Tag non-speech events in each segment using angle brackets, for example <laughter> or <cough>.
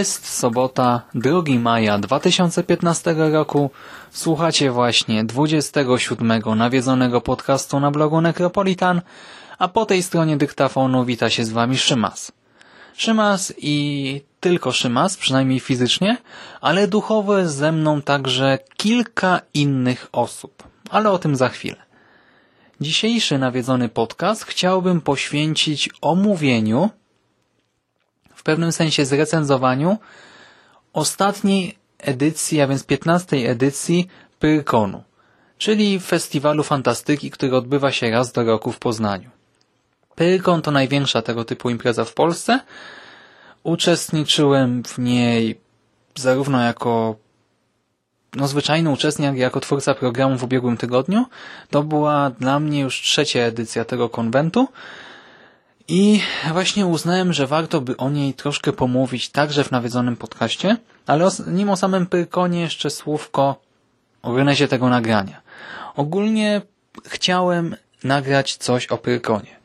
Jest sobota 2 maja 2015 roku. Słuchacie właśnie 27 nawiedzonego podcastu na blogu Necropolitan, a po tej stronie dyktafonu wita się z Wami Szymas. Szymas i tylko Szymas, przynajmniej fizycznie, ale duchowo ze mną także kilka innych osób, ale o tym za chwilę. Dzisiejszy nawiedzony podcast chciałbym poświęcić omówieniu w pewnym sensie zrecenzowaniu ostatniej edycji, a więc 15 edycji Pyrkonu, czyli festiwalu fantastyki, który odbywa się raz do roku w Poznaniu. Pyrkon to największa tego typu impreza w Polsce. Uczestniczyłem w niej zarówno jako no, zwyczajny uczestnik, jako twórca programu w ubiegłym tygodniu. To była dla mnie już trzecia edycja tego konwentu. I właśnie uznałem, że warto by o niej troszkę pomówić także w nawiedzonym podcaście, ale nim o samym Pyrkonie jeszcze słówko o genezie tego nagrania. Ogólnie chciałem nagrać coś o Pyrkonie.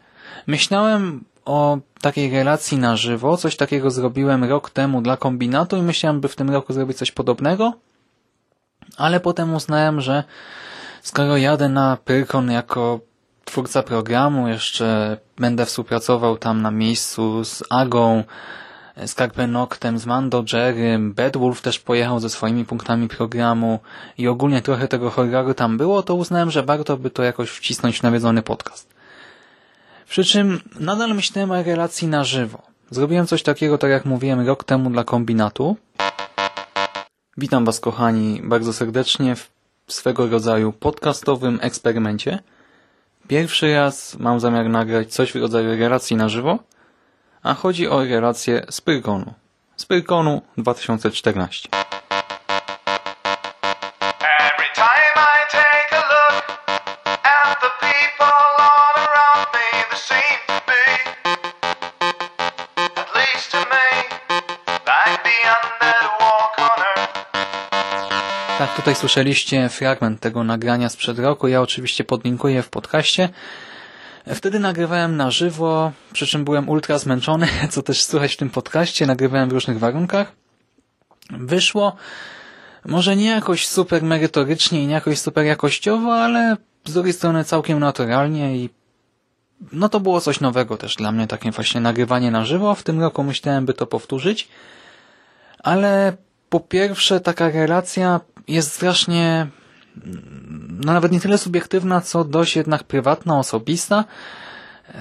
Myślałem o takiej relacji na żywo, coś takiego zrobiłem rok temu dla kombinatu i myślałem, by w tym roku zrobić coś podobnego, ale potem uznałem, że skoro jadę na Pyrkon jako twórca programu, jeszcze będę współpracował tam na miejscu z Agą, z Carpenoctem, z Mando Jerrym, Bedwolf też pojechał ze swoimi punktami programu i ogólnie trochę tego horroru tam było, to uznałem, że warto by to jakoś wcisnąć w nawiedzony podcast. Przy czym nadal myślałem o relacji na żywo. Zrobiłem coś takiego, tak jak mówiłem, rok temu dla kombinatu. Witam Was, kochani, bardzo serdecznie w swego rodzaju podcastowym eksperymencie – Pierwszy raz mam zamiar nagrać coś w rodzaju relacji na żywo, a chodzi o relację z Pyrkonu. Z Pyrkonu 2014. Tak, tutaj słyszeliście fragment tego nagrania sprzed roku. Ja oczywiście podlinkuję w podcaście. Wtedy nagrywałem na żywo, przy czym byłem ultra zmęczony, <laughs> co też słychać w tym podcaście. Nagrywałem w różnych warunkach. Wyszło może nie jakoś super merytorycznie i nie jakoś super jakościowo, ale z drugiej strony całkiem naturalnie i no to było coś nowego też dla mnie, takie właśnie nagrywanie na żywo. W tym roku myślałem, by to powtórzyć, ale po pierwsze taka relacja jest strasznie no nawet nie tyle subiektywna, co dość jednak prywatna, osobista.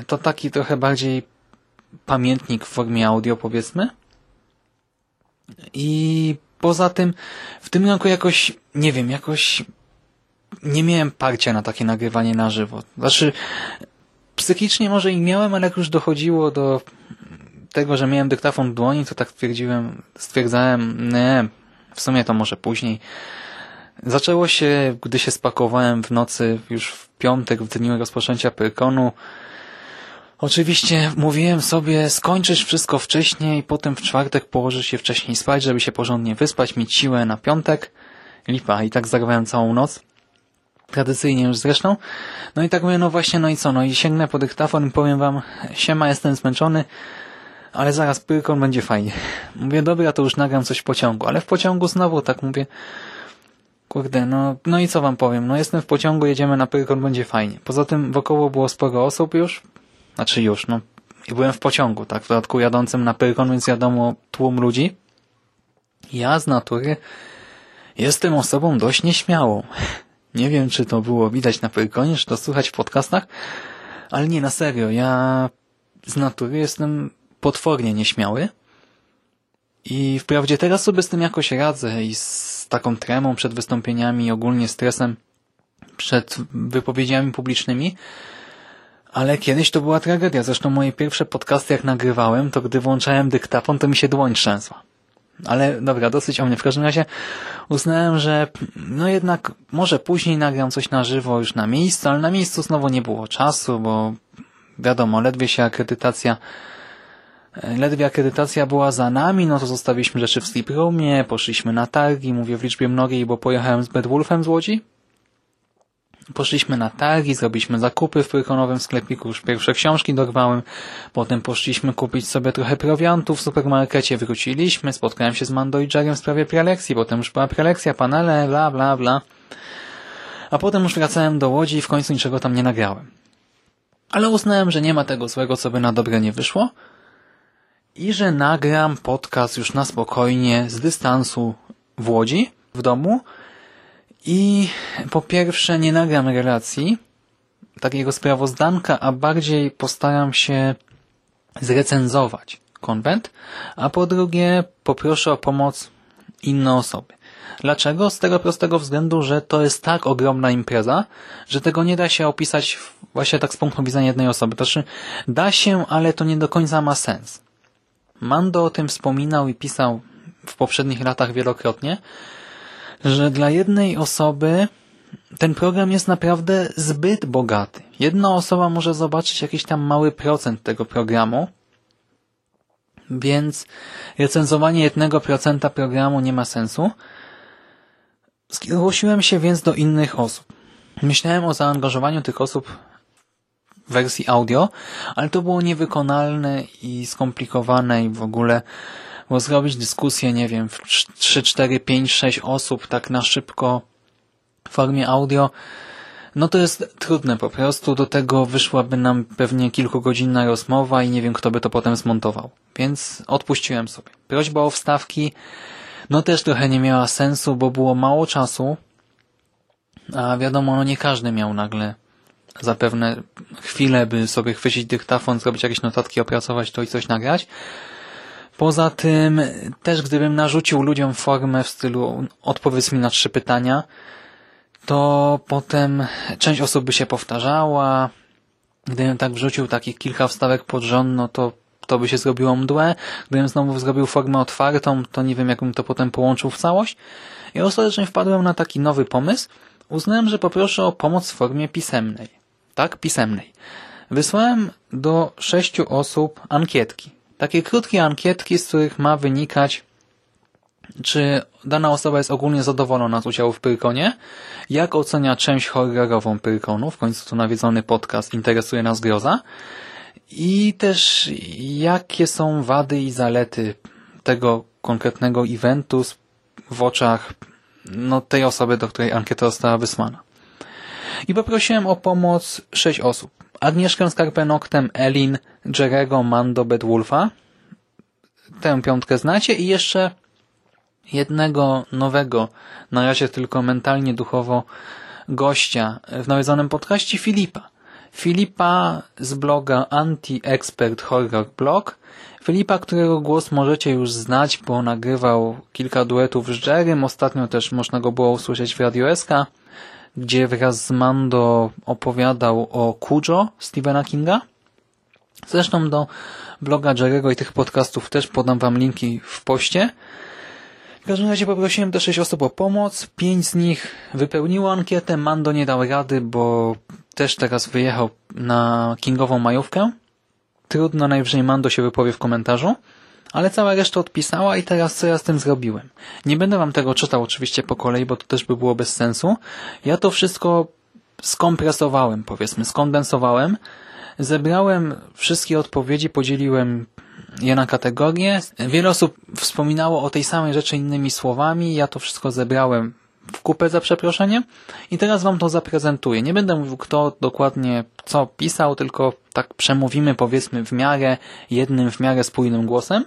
To taki trochę bardziej pamiętnik w formie audio, powiedzmy. I poza tym w tym roku jakoś, nie wiem, jakoś nie miałem parcia na takie nagrywanie na żywo. Znaczy, psychicznie może i miałem, ale jak już dochodziło do tego, że miałem dyktafon w dłoni, to tak stwierdziłem, stwierdzałem, nie, w sumie to może później. Zaczęło się, gdy się spakowałem w nocy, już w piątek, w dniu rozpoczęcia Pyrkonu. Oczywiście mówiłem sobie, skończysz wszystko wcześniej, potem w czwartek położysz się wcześniej spać, żeby się porządnie wyspać, mieć siłę na piątek. Lipa, i tak zagrałem całą noc. Tradycyjnie już zresztą. No i tak mówię, no właśnie, no i co, no i sięgnę po dyktafon i powiem wam, siema, jestem zmęczony, ale zaraz Pyrkon będzie fajnie. Mówię, dobra, to już nagram coś w pociągu, ale w pociągu znowu tak mówię, kurde, no, no i co wam powiem, no jestem w pociągu, jedziemy na Pyrkon, będzie fajnie. Poza tym wokoło było sporo osób już, znaczy już, no I byłem w pociągu, tak, w dodatku jadącym na Pyrkon, więc wiadomo, tłum ludzi. Ja z natury jestem osobą dość nieśmiałą. <laughs> Nie wiem, czy to było widać na Pyrkonie, czy to słychać w podcastach, ale nie, na serio, ja z natury jestem potwornie nieśmiały. I wprawdzie teraz sobie z tym jakoś radzę i z taką tremą przed wystąpieniami, ogólnie stresem przed wypowiedziami publicznymi, ale kiedyś to była tragedia. Zresztą moje pierwsze podcasty jak nagrywałem, to gdy włączałem dyktafon, to mi się dłoń trzęsła. Ale dobra, dosyć o mnie. W każdym razie uznałem, że no jednak może później nagram coś na żywo już na miejscu, ale na miejscu znowu nie było czasu, bo wiadomo, ledwie się akredytacja ledwie akredytacja była za nami, no to zostawiliśmy rzeczy w sleep roomie, poszliśmy na targi, mówię w liczbie mnogiej, bo pojechałem z Bedwulfem z Łodzi. Poszliśmy na targi, zrobiliśmy zakupy w prykonowym sklepiku, już pierwsze książki dorwałem, potem poszliśmy kupić sobie trochę prowiantu w supermarkecie, wróciliśmy, spotkałem się z Mando i Jerem w sprawie prelekcji, potem już była prelekcja, panele, bla, bla, bla. A potem już wracałem do Łodzi i w końcu niczego tam nie nagrałem. Ale uznałem, że nie ma tego złego, co by na dobre nie wyszło i że nagram podcast już na spokojnie z dystansu w Łodzi, w domu i po pierwsze nie nagram relacji, takiego sprawozdanka, a bardziej postaram się zrecenzować konwent, a po drugie poproszę o pomoc inne osoby. Dlaczego? Z tego prostego względu, że to jest tak ogromna impreza, że tego nie da się opisać właśnie tak z punktu widzenia jednej osoby. To znaczy, da się, ale to nie do końca ma sens. Mando o tym wspominał i pisał w poprzednich latach wielokrotnie, że dla jednej osoby ten program jest naprawdę zbyt bogaty. Jedna osoba może zobaczyć jakiś tam mały procent tego programu, więc recenzowanie jednego procenta programu nie ma sensu. Zgłosiłem się więc do innych osób. Myślałem o zaangażowaniu tych osób wersji audio, ale to było niewykonalne i skomplikowane i w ogóle bo zrobić dyskusję, nie wiem, w 3, 4, 5, 6 osób tak na szybko w formie audio, no to jest trudne po prostu. Do tego wyszłaby nam pewnie kilkugodzinna rozmowa i nie wiem, kto by to potem zmontował. Więc odpuściłem sobie. Prośba o wstawki no też trochę nie miała sensu, bo było mało czasu, a wiadomo, no nie każdy miał nagle zapewne chwilę, by sobie chwycić dyktafon, zrobić jakieś notatki, opracować to i coś nagrać. Poza tym, też gdybym narzucił ludziom formę w stylu odpowiedz mi na trzy pytania, to potem część osób by się powtarzała. Gdybym tak wrzucił takich kilka wstawek pod rząd, no to to by się zrobiło mdłe. Gdybym znowu zrobił formę otwartą, to nie wiem, jakbym to potem połączył w całość. I ostatecznie wpadłem na taki nowy pomysł. Uznałem, że poproszę o pomoc w formie pisemnej. Tak, pisemnej. Wysłałem do sześciu osób ankietki. Takie krótkie ankietki, z których ma wynikać, czy dana osoba jest ogólnie zadowolona z udziału w Pyrkonie, jak ocenia część horrorową Pyrkonu, w końcu to nawiedzony podcast Interesuje nas groza, i też jakie są wady i zalety tego konkretnego eventu w oczach no, tej osoby, do której ankieta została wysłana. I poprosiłem o pomoc sześć osób. Agnieszkę Skarpenoktem, Elin, Jerego, Mando, Bedwulfa. Tę piątkę znacie i jeszcze jednego nowego, na razie tylko mentalnie, duchowo gościa w nawiedzonym podcaście Filipa. Filipa z bloga Anti-Expert Horror Blog. Filipa, którego głos możecie już znać, bo nagrywał kilka duetów z Jerem. Ostatnio też można go było usłyszeć w Radio SK gdzie wraz z Mando opowiadał o Kujo Stephena Kinga. Zresztą do bloga Jerego i tych podcastów też podam wam linki w poście. W każdym razie poprosiłem te sześć osób o pomoc. Pięć z nich wypełniło ankietę. Mando nie dał rady, bo też teraz wyjechał na Kingową majówkę. Trudno, najwyżej Mando się wypowie w komentarzu ale cała reszta odpisała i teraz co ja z tym zrobiłem? Nie będę wam tego czytał oczywiście po kolei, bo to też by było bez sensu. Ja to wszystko skompresowałem, powiedzmy, skondensowałem, zebrałem wszystkie odpowiedzi, podzieliłem je na kategorie. Wiele osób wspominało o tej samej rzeczy innymi słowami. Ja to wszystko zebrałem w kupę za przeproszeniem i teraz wam to zaprezentuję. Nie będę mówił kto dokładnie co pisał, tylko tak przemówimy powiedzmy w miarę jednym, w miarę spójnym głosem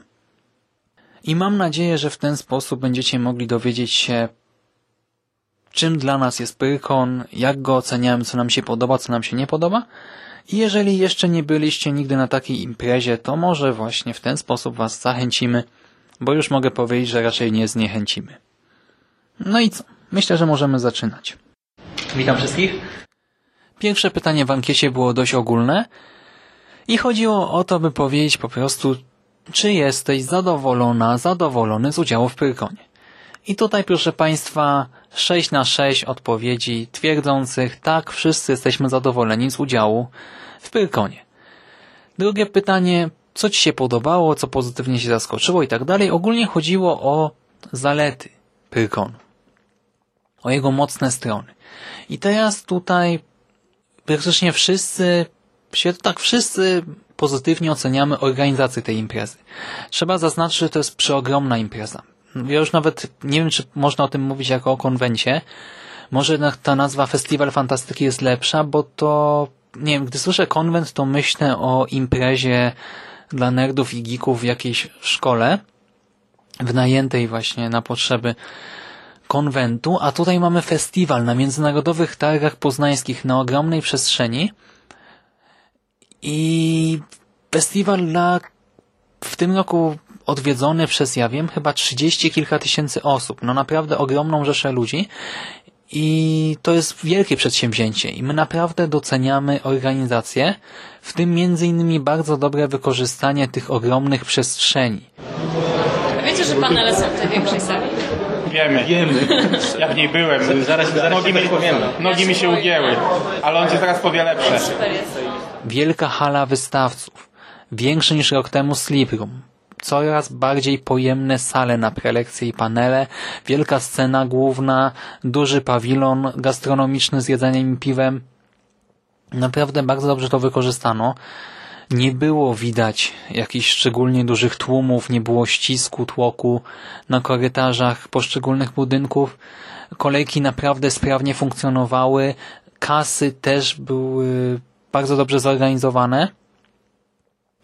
i mam nadzieję, że w ten sposób będziecie mogli dowiedzieć się czym dla nas jest Pyrkon, jak go oceniamy, co nam się podoba, co nam się nie podoba i jeżeli jeszcze nie byliście nigdy na takiej imprezie, to może właśnie w ten sposób was zachęcimy, bo już mogę powiedzieć, że raczej nie zniechęcimy. No i co? Myślę, że możemy zaczynać. Witam wszystkich. Pierwsze pytanie w ankiecie było dość ogólne i chodziło o to, by powiedzieć po prostu, czy jesteś zadowolona, zadowolony z udziału w Pyrkonie. I tutaj, proszę Państwa, 6 na 6 odpowiedzi twierdzących, tak, wszyscy jesteśmy zadowoleni z udziału w Pyrkonie. Drugie pytanie, co Ci się podobało, co pozytywnie się zaskoczyło i tak dalej. Ogólnie chodziło o zalety Pyrkonu, o jego mocne strony. I teraz tutaj praktycznie wszyscy, tak wszyscy pozytywnie oceniamy organizację tej imprezy. Trzeba zaznaczyć, że to jest przeogromna impreza. Ja już nawet nie wiem, czy można o tym mówić jako o konwencie. Może jednak ta nazwa Festiwal Fantastyki jest lepsza, bo to, nie wiem, gdy słyszę konwent, to myślę o imprezie dla nerdów i geeków w jakiejś szkole, wynajętej właśnie na potrzeby konwentu, a tutaj mamy festiwal na międzynarodowych targach poznańskich na ogromnej przestrzeni i festiwal dla w tym roku odwiedzony przez, ja wiem, chyba trzydzieści kilka tysięcy osób. No naprawdę ogromną rzeszę ludzi. I to jest wielkie przedsięwzięcie i my naprawdę doceniamy organizację, w tym między innymi bardzo dobre wykorzystanie tych ogromnych przestrzeni. Wiecie, że panele są w tej większej sali? Wiemy. Wiemy. Ja w niej byłem. Zaraz, zaraz nogi, się mi, powiemy. nogi mi się ugięły, ale on cię teraz powie lepsze. Super jest. Wielka hala wystawców, większy niż rok temu Sleep Room, coraz bardziej pojemne sale na prelekcje i panele, wielka scena główna, duży pawilon gastronomiczny z jedzeniem i piwem. Naprawdę bardzo dobrze to wykorzystano. Nie było widać jakichś szczególnie dużych tłumów, nie było ścisku, tłoku na korytarzach poszczególnych budynków. Kolejki naprawdę sprawnie funkcjonowały, kasy też były bardzo dobrze zorganizowane.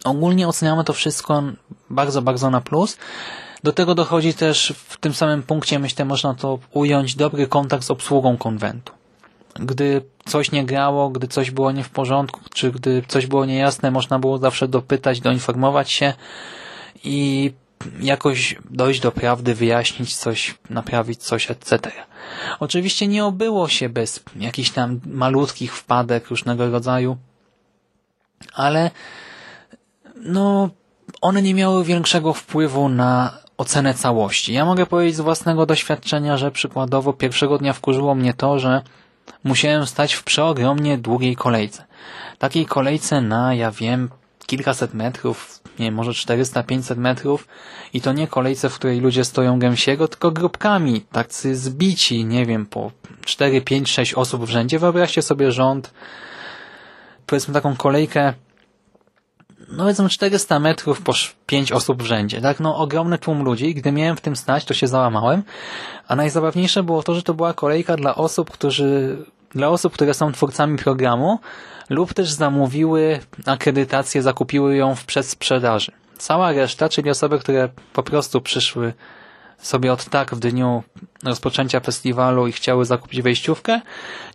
Ogólnie oceniamy to wszystko bardzo, bardzo na plus. Do tego dochodzi też w tym samym punkcie, myślę, można to ująć, dobry kontakt z obsługą konwentu. Gdy coś nie grało, gdy coś było nie w porządku, czy gdy coś było niejasne, można było zawsze dopytać, doinformować się i jakoś dojść do prawdy, wyjaśnić coś, naprawić coś, etc. Oczywiście nie obyło się bez jakichś tam malutkich wpadek różnego rodzaju, ale no, one nie miały większego wpływu na ocenę całości. Ja mogę powiedzieć z własnego doświadczenia, że przykładowo pierwszego dnia wkurzyło mnie to, że musiałem stać w przeogromnie długiej kolejce. Takiej kolejce na, ja wiem, kilkaset metrów, nie może 400-500 metrów i to nie kolejce, w której ludzie stoją gęsiego, tylko grupkami, tacy zbici, nie wiem, po 4, 5, 6 osób w rzędzie. Wyobraźcie sobie rząd, powiedzmy taką kolejkę no powiedzmy 400 metrów po 5 osób w rzędzie, tak? No ogromny tłum ludzi. Gdy miałem w tym stać, to się załamałem. A najzabawniejsze było to, że to była kolejka dla osób, którzy, dla osób, które są twórcami programu lub też zamówiły akredytację, zakupiły ją w przedsprzedaży. Cała reszta, czyli osoby, które po prostu przyszły sobie od tak w dniu rozpoczęcia festiwalu i chciały zakupić wejściówkę,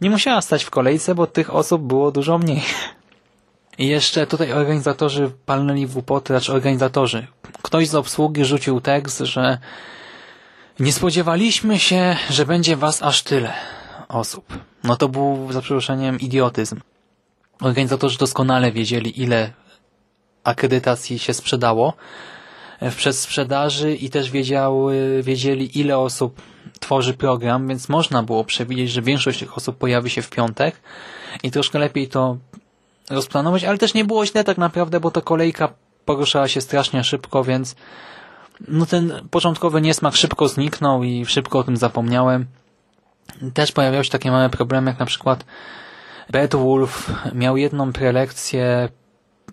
nie musiała stać w kolejce, bo tych osób było dużo mniej. I jeszcze tutaj organizatorzy palnęli w głupoty, znaczy organizatorzy. Ktoś z obsługi rzucił tekst, że nie spodziewaliśmy się, że będzie was aż tyle osób. No to był, za przeproszeniem, idiotyzm. Organizatorzy doskonale wiedzieli, ile akredytacji się sprzedało w przedsprzedaży i też wiedziały, wiedzieli, ile osób tworzy program, więc można było przewidzieć, że większość tych osób pojawi się w piątek i troszkę lepiej to rozplanować, ale też nie było źle tak naprawdę, bo ta kolejka poruszała się strasznie szybko, więc no ten początkowy niesmak szybko zniknął i szybko o tym zapomniałem. Też pojawiały się takie małe problemy, jak na przykład Bad Wolf miał jedną prelekcję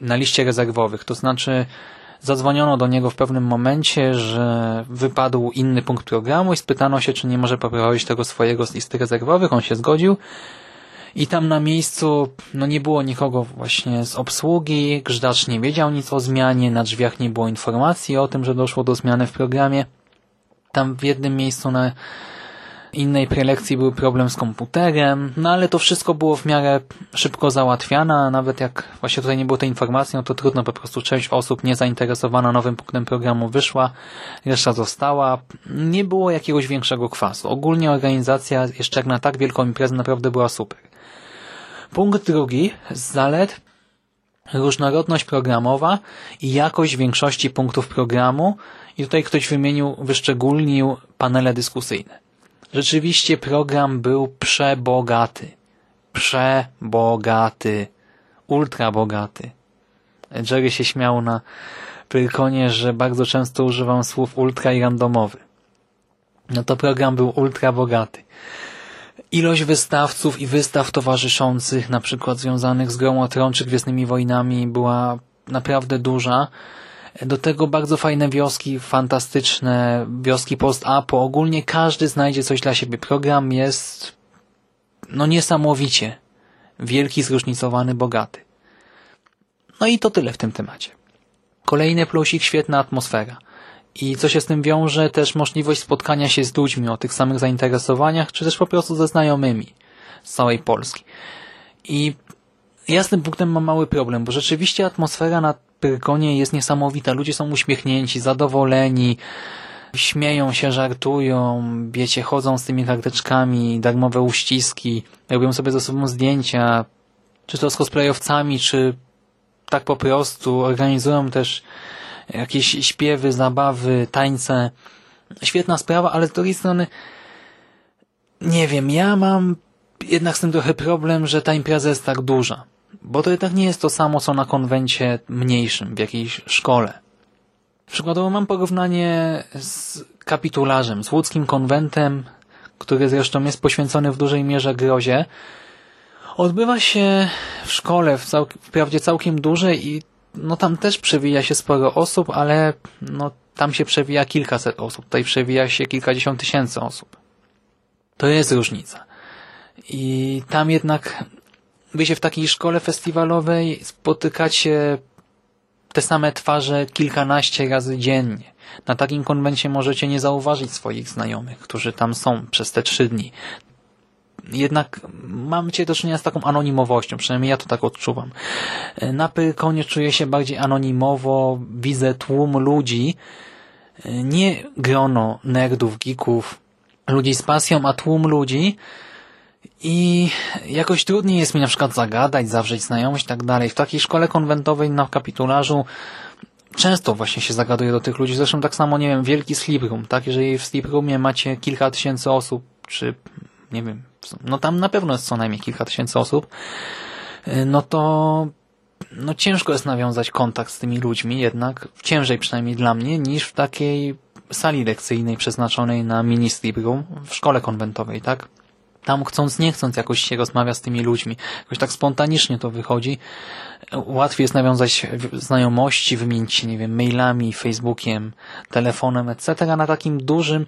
na liście rezerwowych, to znaczy Zadzwoniono do niego w pewnym momencie, że wypadł inny punkt programu i spytano się, czy nie może poprowadzić tego swojego z listy rezerwowych. On się zgodził. I tam na miejscu no nie było nikogo właśnie z obsługi, grzdacz nie wiedział nic o zmianie, na drzwiach nie było informacji o tym, że doszło do zmiany w programie. Tam w jednym miejscu na innej prelekcji był problem z komputerem, no ale to wszystko było w miarę szybko załatwiane, a nawet jak właśnie tutaj nie było tej informacji, no to trudno, po prostu część osób niezainteresowana nowym punktem programu wyszła, reszta została. Nie było jakiegoś większego kwasu. Ogólnie organizacja jeszcze jak na tak wielką imprezę naprawdę była super. Punkt drugi z zalet różnorodność programowa i jakość większości punktów programu i tutaj ktoś wymienił, wyszczególnił panele dyskusyjne. Rzeczywiście program był przebogaty. Przebogaty. Ultra bogaty. Jerry się śmiał na Pyrkonie, że bardzo często używam słów ultra i randomowy. No to program był ultra bogaty. Ilość wystawców i wystaw towarzyszących, na przykład związanych z grą o tron czy Gwiezdnymi Wojnami była naprawdę duża. Do tego bardzo fajne wioski, fantastyczne wioski post-apo. Ogólnie każdy znajdzie coś dla siebie. Program jest no niesamowicie wielki, zróżnicowany, bogaty. No i to tyle w tym temacie. Kolejny plusik, świetna atmosfera. I co się z tym wiąże, też możliwość spotkania się z ludźmi o tych samych zainteresowaniach, czy też po prostu ze znajomymi z całej Polski. I ja z tym punktem mam mały problem, bo rzeczywiście atmosfera na Pyrkonie jest niesamowita. Ludzie są uśmiechnięci, zadowoleni, śmieją się, żartują, wiecie, chodzą z tymi karteczkami, darmowe uściski, robią sobie ze sobą zdjęcia, czy to z cosplayowcami, czy tak po prostu. Organizują też jakieś śpiewy, zabawy, tańce. Świetna sprawa, ale z drugiej strony nie wiem, ja mam jednak z tym trochę problem, że ta impreza jest tak duża. Bo to jednak nie jest to samo, co na konwencie mniejszym, w jakiejś szkole. Przykładowo mam porównanie z kapitularzem, z łódzkim konwentem, który zresztą jest poświęcony w dużej mierze grozie. Odbywa się w szkole, w cał wprawdzie całkiem dużej i no tam też przewija się sporo osób, ale no tam się przewija kilkaset osób, tutaj przewija się kilkadziesiąt tysięcy osób. To jest różnica. I tam jednak wy się w takiej szkole festiwalowej spotykacie te same twarze kilkanaście razy dziennie. Na takim konwencie możecie nie zauważyć swoich znajomych, którzy tam są przez te trzy dni. Jednak mam cię do czynienia z taką anonimowością, przynajmniej ja to tak odczuwam. Na Pyrkonie czuję się bardziej anonimowo, widzę tłum ludzi, nie grono nerdów, geeków, ludzi z pasją, a tłum ludzi, i jakoś trudniej jest mi na przykład zagadać, zawrzeć znajomość i tak dalej. W takiej szkole konwentowej na kapitularzu często właśnie się zagaduje do tych ludzi. Zresztą tak samo, nie wiem, wielki sleep room, tak? Jeżeli w sleep roomie macie kilka tysięcy osób, czy nie wiem, no tam na pewno jest co najmniej kilka tysięcy osób, no to no ciężko jest nawiązać kontakt z tymi ludźmi, jednak ciężej przynajmniej dla mnie, niż w takiej sali lekcyjnej przeznaczonej na mini sleep room w szkole konwentowej, tak? Tam chcąc, nie chcąc jakoś się rozmawia z tymi ludźmi. Jakoś tak spontanicznie to wychodzi. Łatwiej jest nawiązać znajomości, wymienić się, nie wiem, mailami, facebookiem, telefonem, etc. Na takim dużym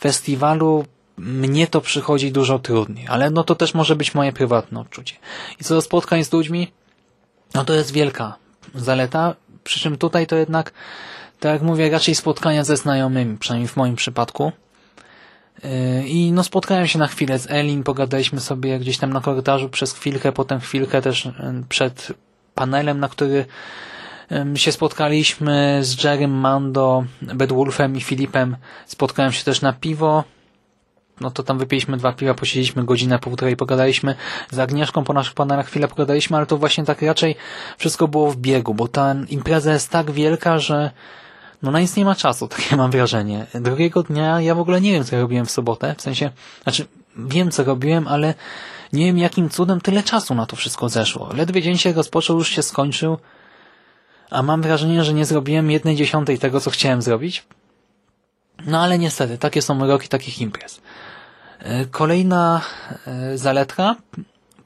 festiwalu mnie to przychodzi dużo trudniej, ale no to też może być moje prywatne odczucie. I co do spotkań z ludźmi, no to jest wielka zaleta, przy czym tutaj to jednak, tak jak mówię, raczej spotkania ze znajomymi, przynajmniej w moim przypadku, I no spotkałem się na chwilę z Elin, pogadaliśmy sobie gdzieś tam na korytarzu przez chwilkę, potem chwilkę też yy, przed panelem, na który yy, się spotkaliśmy z Jerem, Mando, Bedwulfem i Filipem. Spotkałem się też na piwo. No to tam wypiliśmy dwa piwa, posiedzieliśmy godzinę, półtorej, pogadaliśmy z Agnieszką po naszych panelach, chwilę pogadaliśmy, ale to właśnie tak raczej wszystko było w biegu, bo ta impreza jest tak wielka, że no na nic nie ma czasu, <laughs> takie mam wrażenie. Drugiego dnia ja w ogóle nie wiem, co robiłem w sobotę, w sensie, znaczy wiem, co robiłem, ale nie wiem, jakim cudem tyle czasu na to wszystko zeszło. Ledwie dzień się rozpoczął, już się skończył, a mam wrażenie, że nie zrobiłem jednej dziesiątej tego, co chciałem zrobić. No ale niestety, takie są roki takich imprez. E, kolejna e, zaletka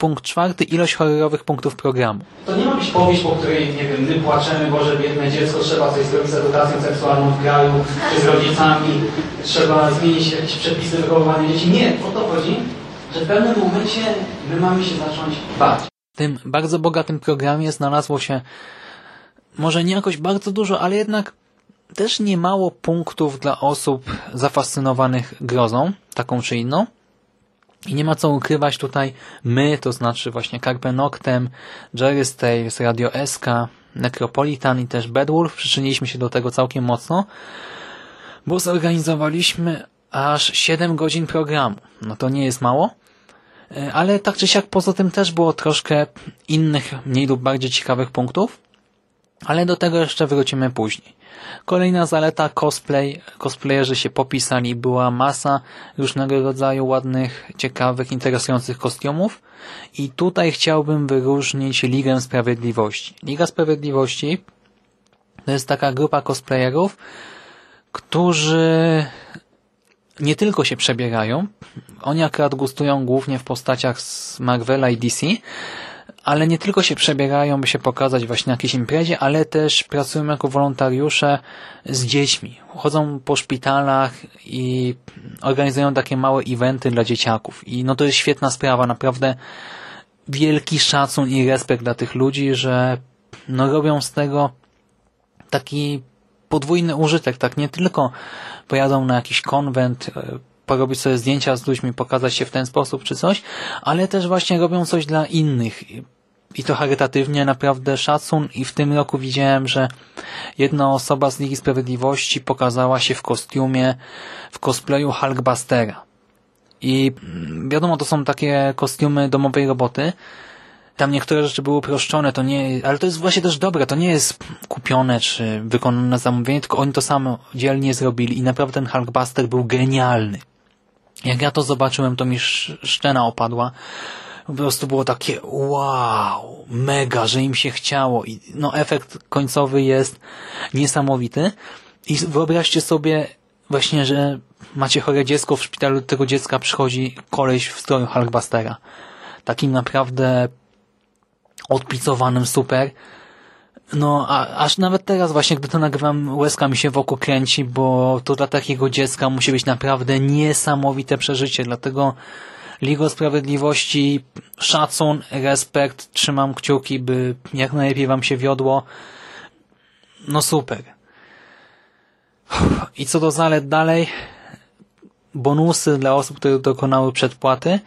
punkt czwarty, ilość horrorowych punktów programu. To nie ma być powieść, po której, nie wiem, my płaczemy, Boże, biedne dziecko, trzeba coś zrobić z edukacją seksualną w kraju, czy z rodzicami, trzeba zmienić jakieś przepisy wychowywania dzieci. Nie, o to chodzi, że w pewnym momencie my mamy się zacząć bać. W tym bardzo bogatym programie znalazło się może nie jakoś bardzo dużo, ale jednak też nie mało punktów dla osób zafascynowanych grozą, taką czy inną. I nie ma co ukrywać tutaj my, to znaczy właśnie Carpe Noctem, Jerry Stales, Radio SK, Necropolitan i też Bedwolf przyczyniliśmy się do tego całkiem mocno, bo zorganizowaliśmy aż 7 godzin programu. No to nie jest mało, e, ale tak czy siak poza tym też było troszkę innych, mniej lub bardziej ciekawych punktów, ale do tego jeszcze wrócimy później. Kolejna zaleta cosplay. Cosplayerzy się popisali. Była masa różnego rodzaju ładnych, ciekawych, interesujących kostiumów. I tutaj chciałbym wyróżnić Ligę Sprawiedliwości. Liga Sprawiedliwości to jest taka grupa cosplayerów, którzy nie tylko się przebierają, oni akurat gustują głównie w postaciach z Marvela i DC, ale nie tylko się przebierają, by się pokazać właśnie na jakiejś imprezie, ale też pracują jako wolontariusze z dziećmi. Chodzą po szpitalach i organizują takie małe eventy dla dzieciaków. I no to jest świetna sprawa, naprawdę wielki szacun i respekt dla tych ludzi, że no robią z tego taki podwójny użytek, tak nie tylko pojadą na jakiś konwent, e, porobić sobie zdjęcia z ludźmi, pokazać się w ten sposób czy coś, ale też właśnie robią coś dla innych i to charytatywnie, naprawdę szacun i w tym roku widziałem, że jedna osoba z Ligi Sprawiedliwości pokazała się w kostiumie, w cosplayu Hulkbustera. I wiadomo, to są takie kostiumy domowej roboty, tam niektóre rzeczy były uproszczone, to nie, ale to jest właśnie też dobre, to nie jest kupione czy wykonane na zamówienie, tylko oni to samo dzielnie zrobili i naprawdę ten Hulkbuster był genialny. Jak ja to zobaczyłem, to mi szczena opadła. Po prostu było takie wow, mega, że im się chciało i no efekt końcowy jest niesamowity. I wyobraźcie sobie właśnie, że macie chore dziecko, w szpitalu do tego dziecka przychodzi koleś w stroju Hulkbustera. Takim naprawdę odpicowanym super. No, a, aż nawet teraz właśnie, gdy to nagrywam, łezka mi się wokół kręci, bo to dla takiego dziecka musi być naprawdę niesamowite przeżycie, dlatego Ligo Sprawiedliwości, szacun, respekt, trzymam kciuki, by jak najlepiej wam się wiodło. No super. I co do zalet dalej, bonusy dla osób, które dokonały przedpłaty.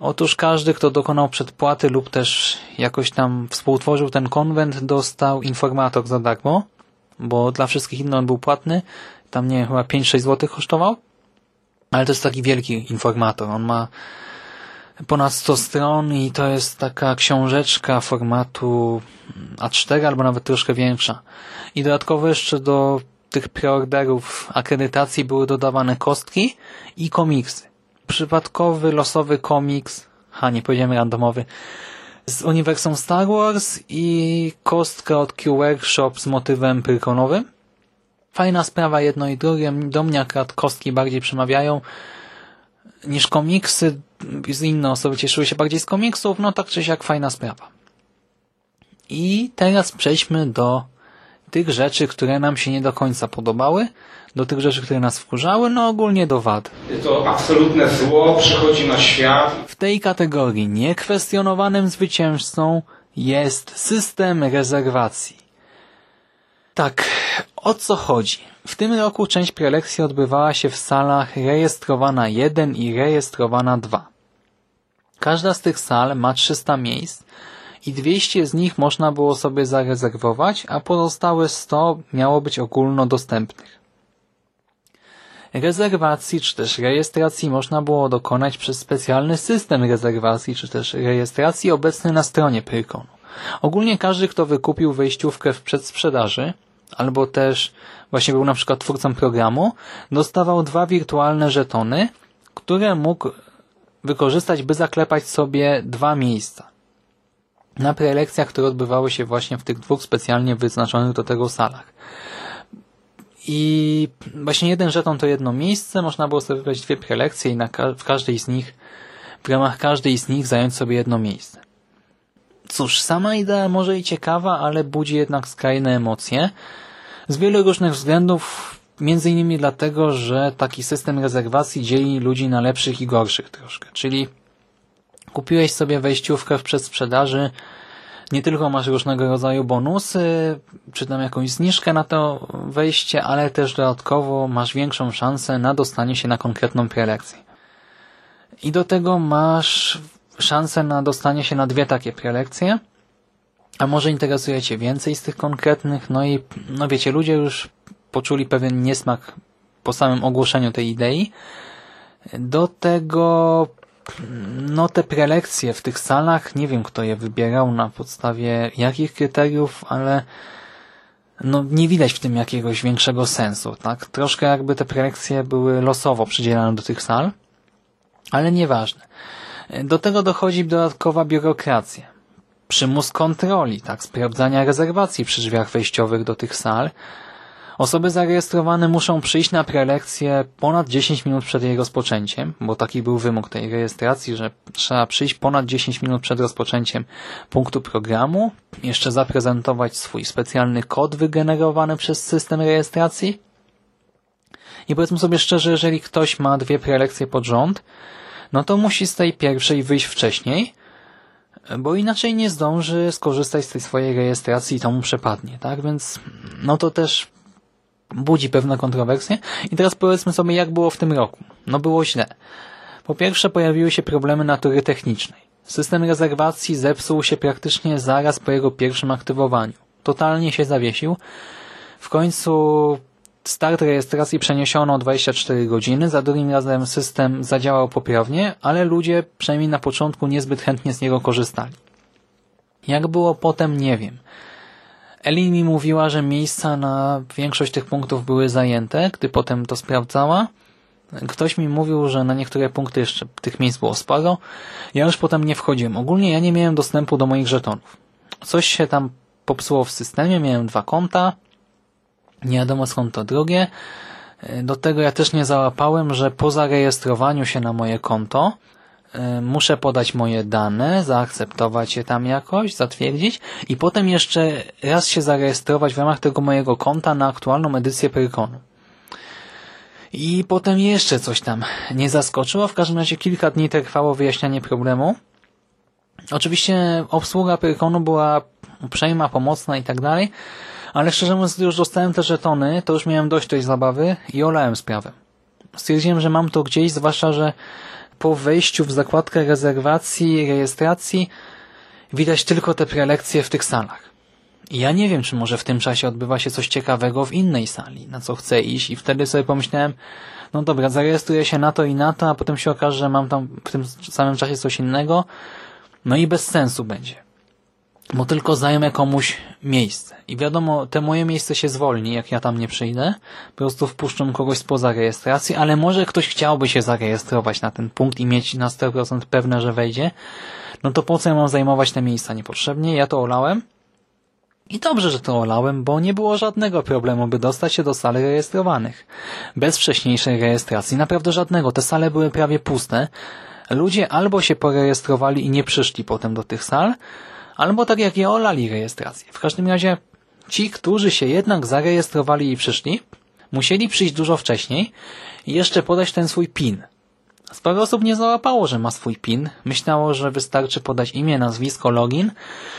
Otóż każdy, kto dokonał przedpłaty lub też jakoś tam współtworzył ten konwent, dostał informator za darmo, bo dla wszystkich innych on był płatny. Tam nie wiem, chyba 5-6 zł kosztował. Ale to jest taki wielki informator. On ma ponad 100 stron i to jest taka książeczka formatu A4 albo nawet troszkę większa. I dodatkowo jeszcze do tych preorderów akredytacji były dodawane kostki i komiksy. Przypadkowy, losowy komiks, ha, nie powiedziałem randomowy, z uniwersum Star Wars i kostka od Q-Workshop z motywem pyrkonowym. Fajna sprawa jedno i drugie. Do mnie akurat kostki bardziej przemawiają niż komiksy. Z inne osoby cieszyły się bardziej z komiksów. No tak czy siak fajna sprawa. I teraz przejdźmy do tych rzeczy, które nam się nie do końca podobały, do tych rzeczy, które nas wkurzały, no ogólnie do wad. To absolutne zło przychodzi na świat. W tej kategorii niekwestionowanym zwycięzcą jest system rezerwacji. Tak, o co chodzi? W tym roku część prelekcji odbywała się w salach rejestrowana 1 i rejestrowana 2. Każda z tych sal ma 300 miejsc i 200 z nich można było sobie zarezerwować, a pozostałe 100 miało być ogólnodostępnych. Rezerwacji czy też rejestracji można było dokonać przez specjalny system rezerwacji czy też rejestracji obecny na stronie Pyrkonu. Ogólnie każdy, kto wykupił wejściówkę w przedsprzedaży, albo też właśnie był na przykład twórcą programu, dostawał dwa wirtualne żetony, które mógł wykorzystać, by zaklepać sobie dwa miejsca na prelekcjach, które odbywały się właśnie w tych dwóch specjalnie wyznaczonych do tego salach. I właśnie jeden żeton to jedno miejsce, można było sobie wybrać dwie prelekcje i na ka w każdej z nich w ramach każdej z nich zająć sobie jedno miejsce. Cóż, sama idea może i ciekawa, ale budzi jednak skrajne emocje. Z wielu różnych względów, między innymi dlatego, że taki system rezerwacji dzieli ludzi na lepszych i gorszych troszkę. Czyli kupiłeś sobie wejściówkę w przedsprzedaży, nie tylko masz różnego rodzaju bonusy, czy tam jakąś zniżkę na to wejście, ale też dodatkowo masz większą szansę na dostanie się na konkretną prelekcję. I do tego masz szansę na dostanie się na dwie takie prelekcje, a może interesuje Cię więcej z tych konkretnych, no i no wiecie, ludzie już poczuli pewien niesmak po samym ogłoszeniu tej idei. Do tego no te prelekcje w tych salach, nie wiem kto je wybierał, na podstawie jakich kryteriów, ale no nie widać w tym jakiegoś większego sensu, tak? Troszkę jakby te prelekcje były losowo przydzielane do tych sal, ale nieważne. Do tego dochodzi dodatkowa biurokracja. Przymus kontroli, tak? Sprawdzania rezerwacji przy drzwiach wejściowych do tych sal, Osoby zarejestrowane muszą przyjść na prelekcję ponad 10 minut przed jej rozpoczęciem, bo taki był wymóg tej rejestracji, że trzeba przyjść ponad 10 minut przed rozpoczęciem punktu programu, jeszcze zaprezentować swój specjalny kod wygenerowany przez system rejestracji. I powiedzmy sobie szczerze, jeżeli ktoś ma dwie prelekcje pod rząd, no to musi z tej pierwszej wyjść wcześniej, bo inaczej nie zdąży skorzystać z tej swojej rejestracji i to mu przepadnie, tak? Więc no to też budzi pewne kontrowersje. I teraz powiedzmy sobie, jak było w tym roku. No było źle. Po pierwsze pojawiły się problemy natury technicznej. System rezerwacji zepsuł się praktycznie zaraz po jego pierwszym aktywowaniu. Totalnie się zawiesił. W końcu start rejestracji przeniesiono o 24 godziny, za drugim razem system zadziałał poprawnie, ale ludzie, przynajmniej na początku, niezbyt chętnie z niego korzystali. Jak było potem, nie wiem. Eli mi mówiła, że miejsca na większość tych punktów były zajęte, gdy potem to sprawdzała. Ktoś mi mówił, że na niektóre punkty jeszcze tych miejsc było sporo. Ja już potem nie wchodziłem. Ogólnie ja nie miałem dostępu do moich żetonów. Coś się tam popsuło w systemie, miałem dwa konta. Nie wiadomo skąd to drugie. Do tego ja też nie załapałem, że po zarejestrowaniu się na moje konto muszę podać moje dane, zaakceptować je tam jakoś, zatwierdzić i potem jeszcze raz się zarejestrować w ramach tego mojego konta na aktualną edycję Pyrkonu. I potem jeszcze coś tam nie zaskoczyło. W każdym razie kilka dni trwało wyjaśnianie problemu. Oczywiście obsługa Pyrkonu była uprzejma, pomocna i tak dalej, ale szczerze mówiąc, gdy już dostałem te żetony, to już miałem dość tej zabawy i olałem sprawę. Stwierdziłem, że mam to gdzieś, zwłaszcza, że po wejściu w zakładkę rezerwacji, rejestracji widać tylko te prelekcje w tych salach. I ja nie wiem, czy może w tym czasie odbywa się coś ciekawego w innej sali, na co chcę iść. I wtedy sobie pomyślałem, no dobra, zarejestruję się na to i na to, a potem się okaże, że mam tam w tym samym czasie coś innego, no i bez sensu będzie bo tylko zajmę komuś miejsce. I wiadomo, te moje miejsce się zwolni, jak ja tam nie przyjdę. Po prostu wpuszczą kogoś spoza rejestracji, ale może ktoś chciałby się zarejestrować na ten punkt i mieć na 100% pewne, że wejdzie. No to po co ja mam zajmować te miejsca niepotrzebnie? Ja to olałem. I dobrze, że to olałem, bo nie było żadnego problemu, by dostać się do sali rejestrowanych. Bez wcześniejszej rejestracji, naprawdę żadnego. Te sale były prawie puste. Ludzie albo się porejestrowali i nie przyszli potem do tych sal, albo tak jak ja olali rejestrację. W każdym razie ci, którzy się jednak zarejestrowali i przyszli, musieli przyjść dużo wcześniej i jeszcze podać ten swój PIN. Sporo osób nie załapało, że ma swój PIN. Myślało, że wystarczy podać imię, nazwisko, login.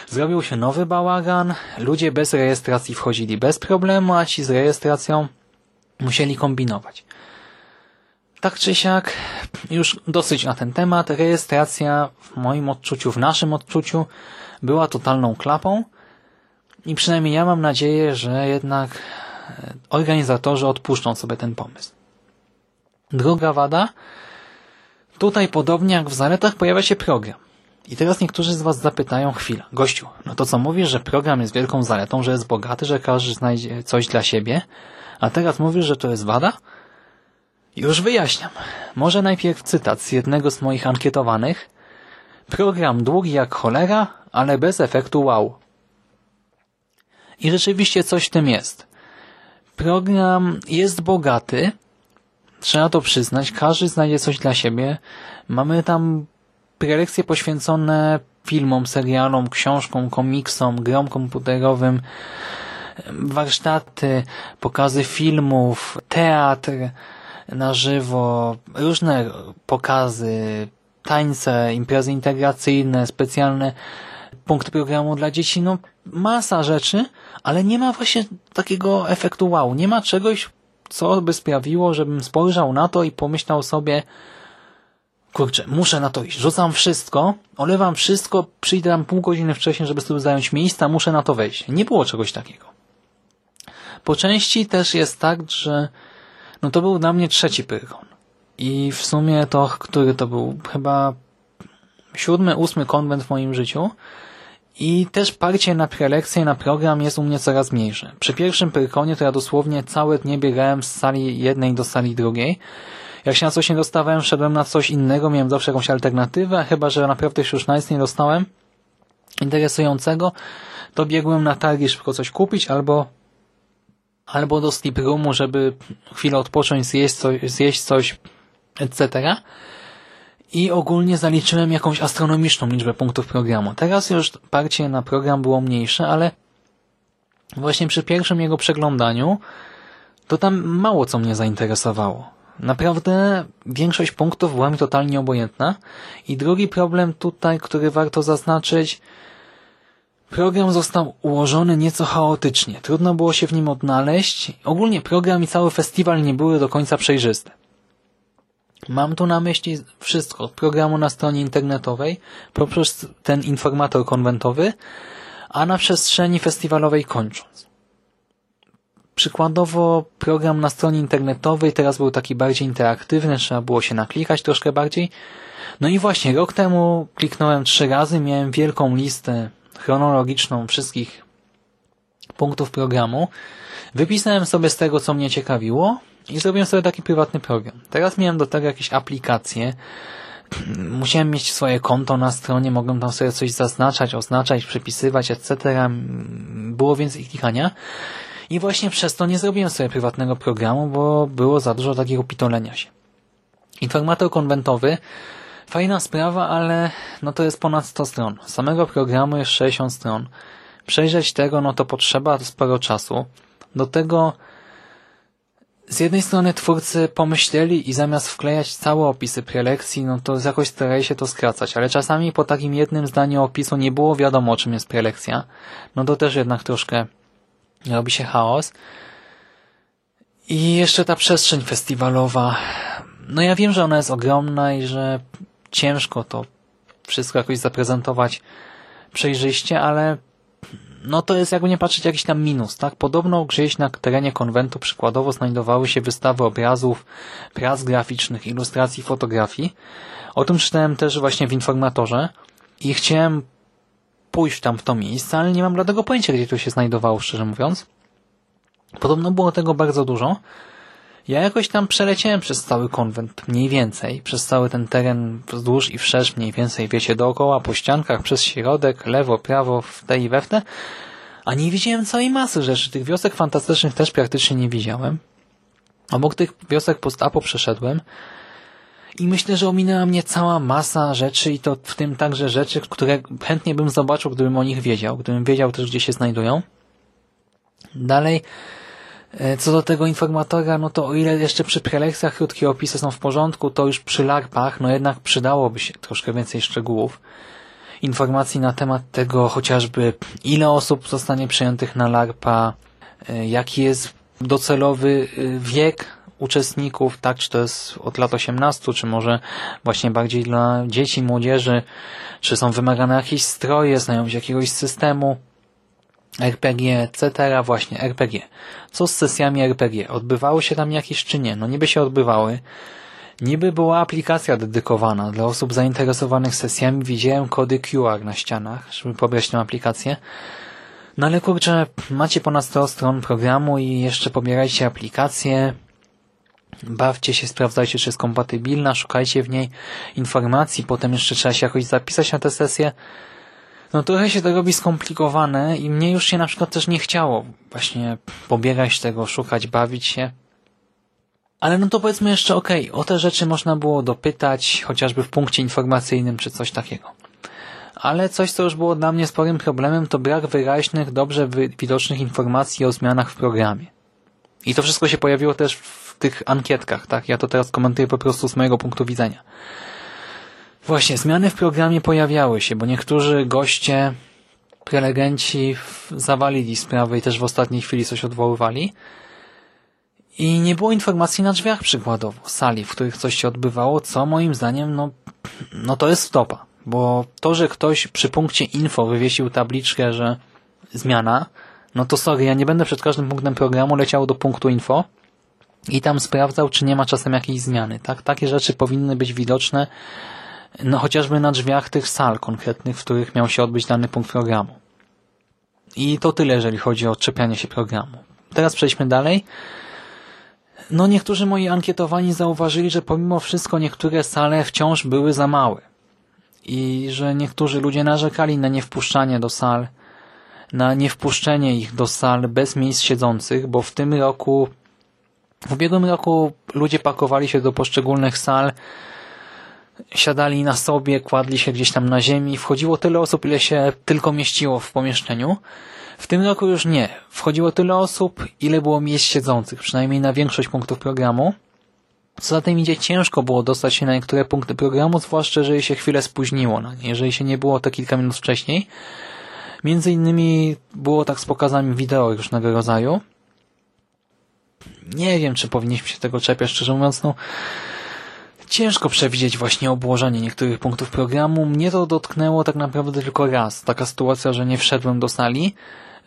Zrobił się nowy bałagan. Ludzie bez rejestracji wchodzili bez problemu, a ci z rejestracją musieli kombinować. Tak czy siak, już dosyć na ten temat. Rejestracja w moim odczuciu, w naszym odczuciu była totalną klapą i przynajmniej ja mam nadzieję, że jednak e, organizatorzy odpuszczą sobie ten pomysł. Druga wada. Tutaj podobnie jak w zaletach pojawia się program. I teraz niektórzy z Was zapytają, chwila, gościu, no to co mówisz, że program jest wielką zaletą, że jest bogaty, że każdy znajdzie coś dla siebie, a teraz mówisz, że to jest wada? Już wyjaśniam. Może najpierw cytat z jednego z moich ankietowanych. Program długi jak cholera, ale bez efektu wow. I rzeczywiście coś w tym jest. Program jest bogaty, trzeba to przyznać, każdy znajdzie coś dla siebie. Mamy tam prelekcje poświęcone filmom, serialom, książkom, komiksom, grom komputerowym, warsztaty, pokazy filmów, teatr na żywo, różne pokazy, tańce, imprezy integracyjne, specjalne punkty programu dla dzieci, no masa rzeczy, ale nie ma właśnie takiego efektu wow. Nie ma czegoś, co by sprawiło, żebym spojrzał na to i pomyślał sobie kurczę, muszę na to iść, rzucam wszystko, olewam wszystko, przyjdę tam pół godziny wcześniej, żeby sobie zająć miejsca, muszę na to wejść. Nie było czegoś takiego. Po części też jest tak, że no to był dla mnie trzeci Pyrkon. I w sumie to, który to był chyba siódmy, ósmy konwent w moim życiu. I też parcie na prelekcje, na program jest u mnie coraz mniejsze. Przy pierwszym Pyrkonie to ja dosłownie całe dnie biegałem z sali jednej do sali drugiej. Jak się na coś nie dostawałem, szedłem na coś innego, miałem zawsze jakąś alternatywę, chyba że naprawdę się już na nic nie dostałem interesującego, to biegłem na targi szybko coś kupić albo albo do sleep roomu, żeby chwilę odpocząć, zjeść coś, zjeść coś etc. I ogólnie zaliczyłem jakąś astronomiczną liczbę punktów programu. Teraz już parcie na program było mniejsze, ale właśnie przy pierwszym jego przeglądaniu to tam mało co mnie zainteresowało. Naprawdę większość punktów była mi totalnie obojętna. I drugi problem tutaj, który warto zaznaczyć, program został ułożony nieco chaotycznie. Trudno było się w nim odnaleźć. Ogólnie program i cały festiwal nie były do końca przejrzyste. Mam tu na myśli wszystko, od programu na stronie internetowej, poprzez ten informator konwentowy, a na przestrzeni festiwalowej kończąc. Przykładowo program na stronie internetowej teraz był taki bardziej interaktywny, trzeba było się naklikać troszkę bardziej. No i właśnie rok temu kliknąłem trzy razy, miałem wielką listę chronologiczną wszystkich punktów programu. Wypisałem sobie z tego, co mnie ciekawiło i zrobiłem sobie taki prywatny program. Teraz miałem do tego jakieś aplikacje, musiałem mieć swoje konto na stronie, mogłem tam sobie coś zaznaczać, oznaczać, przepisywać, etc. Było więcej klikania. I właśnie przez to nie zrobiłem sobie prywatnego programu, bo było za dużo takiego pitolenia się. Informator konwentowy, fajna sprawa, ale no to jest ponad 100 stron. Samego programu jest 60 stron. Przejrzeć tego, no to potrzeba sporo czasu. Do tego z jednej strony twórcy pomyśleli i zamiast wklejać całe opisy prelekcji, no to jakoś starali się to skracać, ale czasami po takim jednym zdaniu opisu nie było wiadomo, czym jest prelekcja. No to też jednak troszkę robi się chaos. I jeszcze ta przestrzeń festiwalowa. No ja wiem, że ona jest ogromna i że ciężko to wszystko jakoś zaprezentować przejrzyście, ale no to jest jakby nie patrzeć jakiś tam minus, tak? Podobno gdzieś na terenie konwentu przykładowo znajdowały się wystawy obrazów, prac graficznych, ilustracji, fotografii. O tym czytałem też właśnie w informatorze i chciałem pójść tam w to miejsce, ale nie mam dlatego pojęcia, gdzie to się znajdowało, szczerze mówiąc. Podobno było tego bardzo dużo. Ja jakoś tam przeleciałem przez cały konwent, mniej więcej, przez cały ten teren wzdłuż i wszerz, mniej więcej, wiecie, dookoła, po ściankach, przez środek, lewo, prawo, w te i we w te, a nie widziałem całej masy rzeczy. Tych wiosek fantastycznych też praktycznie nie widziałem. Obok tych wiosek post-apo przeszedłem, i myślę, że ominęła mnie cała masa rzeczy i to w tym także rzeczy, które chętnie bym zobaczył, gdybym o nich wiedział, gdybym wiedział też, gdzie się znajdują. Dalej, co do tego informatora, no to o ile jeszcze przy prelekcjach krótkie opisy są w porządku, to już przy larpach, no jednak przydałoby się troszkę więcej szczegółów. Informacji na temat tego chociażby, ile osób zostanie przyjętych na larpa, e, jaki jest docelowy e, wiek uczestników, tak, czy to jest od lat 18, czy może właśnie bardziej dla dzieci, młodzieży, czy są wymagane jakieś stroje, znajomość jakiegoś systemu, RPG, etc. Właśnie RPG. Co z sesjami RPG? Odbywały się tam jakieś czy nie? No niby się odbywały. Niby była aplikacja dedykowana dla osób zainteresowanych sesjami. Widziałem kody QR na ścianach, żeby pobrać tę aplikację. No ale kurczę, macie ponad 100 stron programu i jeszcze pobierajcie aplikację, Bawcie się, sprawdzajcie, czy jest kompatybilna, szukajcie w niej informacji, potem jeszcze trzeba się jakoś zapisać na tę sesję. No trochę się to robi skomplikowane i mnie już się na przykład też nie chciało właśnie pobierać tego, szukać, bawić się. Ale no to powiedzmy jeszcze okej, okay, o te rzeczy można było dopytać, chociażby w punkcie informacyjnym czy coś takiego. Ale coś, co już było dla mnie sporym problemem, to brak wyraźnych, dobrze widocznych informacji o zmianach w programie. I to wszystko się pojawiło też w tych ankietkach, tak? Ja to teraz komentuję po prostu z mojego punktu widzenia. Właśnie, zmiany w programie pojawiały się, bo niektórzy goście, prelegenci zawalili sprawy i też w ostatniej chwili coś odwoływali. I nie było informacji na drzwiach przykładowo, sali, w których coś się odbywało, co moim zdaniem, no, no to jest stopa. Bo to, że ktoś przy punkcie info wywiesił tabliczkę, że zmiana, no to sorry, ja nie będę przed każdym punktem programu leciał do punktu info i tam sprawdzał, czy nie ma czasem jakiejś zmiany. Tak? Takie rzeczy powinny być widoczne no chociażby na drzwiach tych sal konkretnych, w których miał się odbyć dany punkt programu. I to tyle, jeżeli chodzi o odczepianie się programu. Teraz przejdźmy dalej. No niektórzy moi ankietowani zauważyli, że pomimo wszystko niektóre sale wciąż były za małe. I że niektórzy ludzie narzekali na niewpuszczanie do sal, na niewpuszczenie ich do sal bez miejsc siedzących, bo w tym roku, w ubiegłym roku ludzie pakowali się do poszczególnych sal, siadali na sobie, kładli się gdzieś tam na ziemi. Wchodziło tyle osób, ile się tylko mieściło w pomieszczeniu. W tym roku już nie. Wchodziło tyle osób, ile było miejsc siedzących, przynajmniej na większość punktów programu. Co za tym idzie, ciężko było dostać się na niektóre punkty programu, zwłaszcza jeżeli się chwilę spóźniło nie, jeżeli się nie było to kilka minut wcześniej. Między innymi było tak z pokazami wideo różnego rodzaju. Nie wiem, czy powinniśmy się tego czepiać, szczerze mówiąc, no ciężko przewidzieć właśnie obłożenie niektórych punktów programu. Mnie to dotknęło tak naprawdę tylko raz. Taka sytuacja, że nie wszedłem do sali.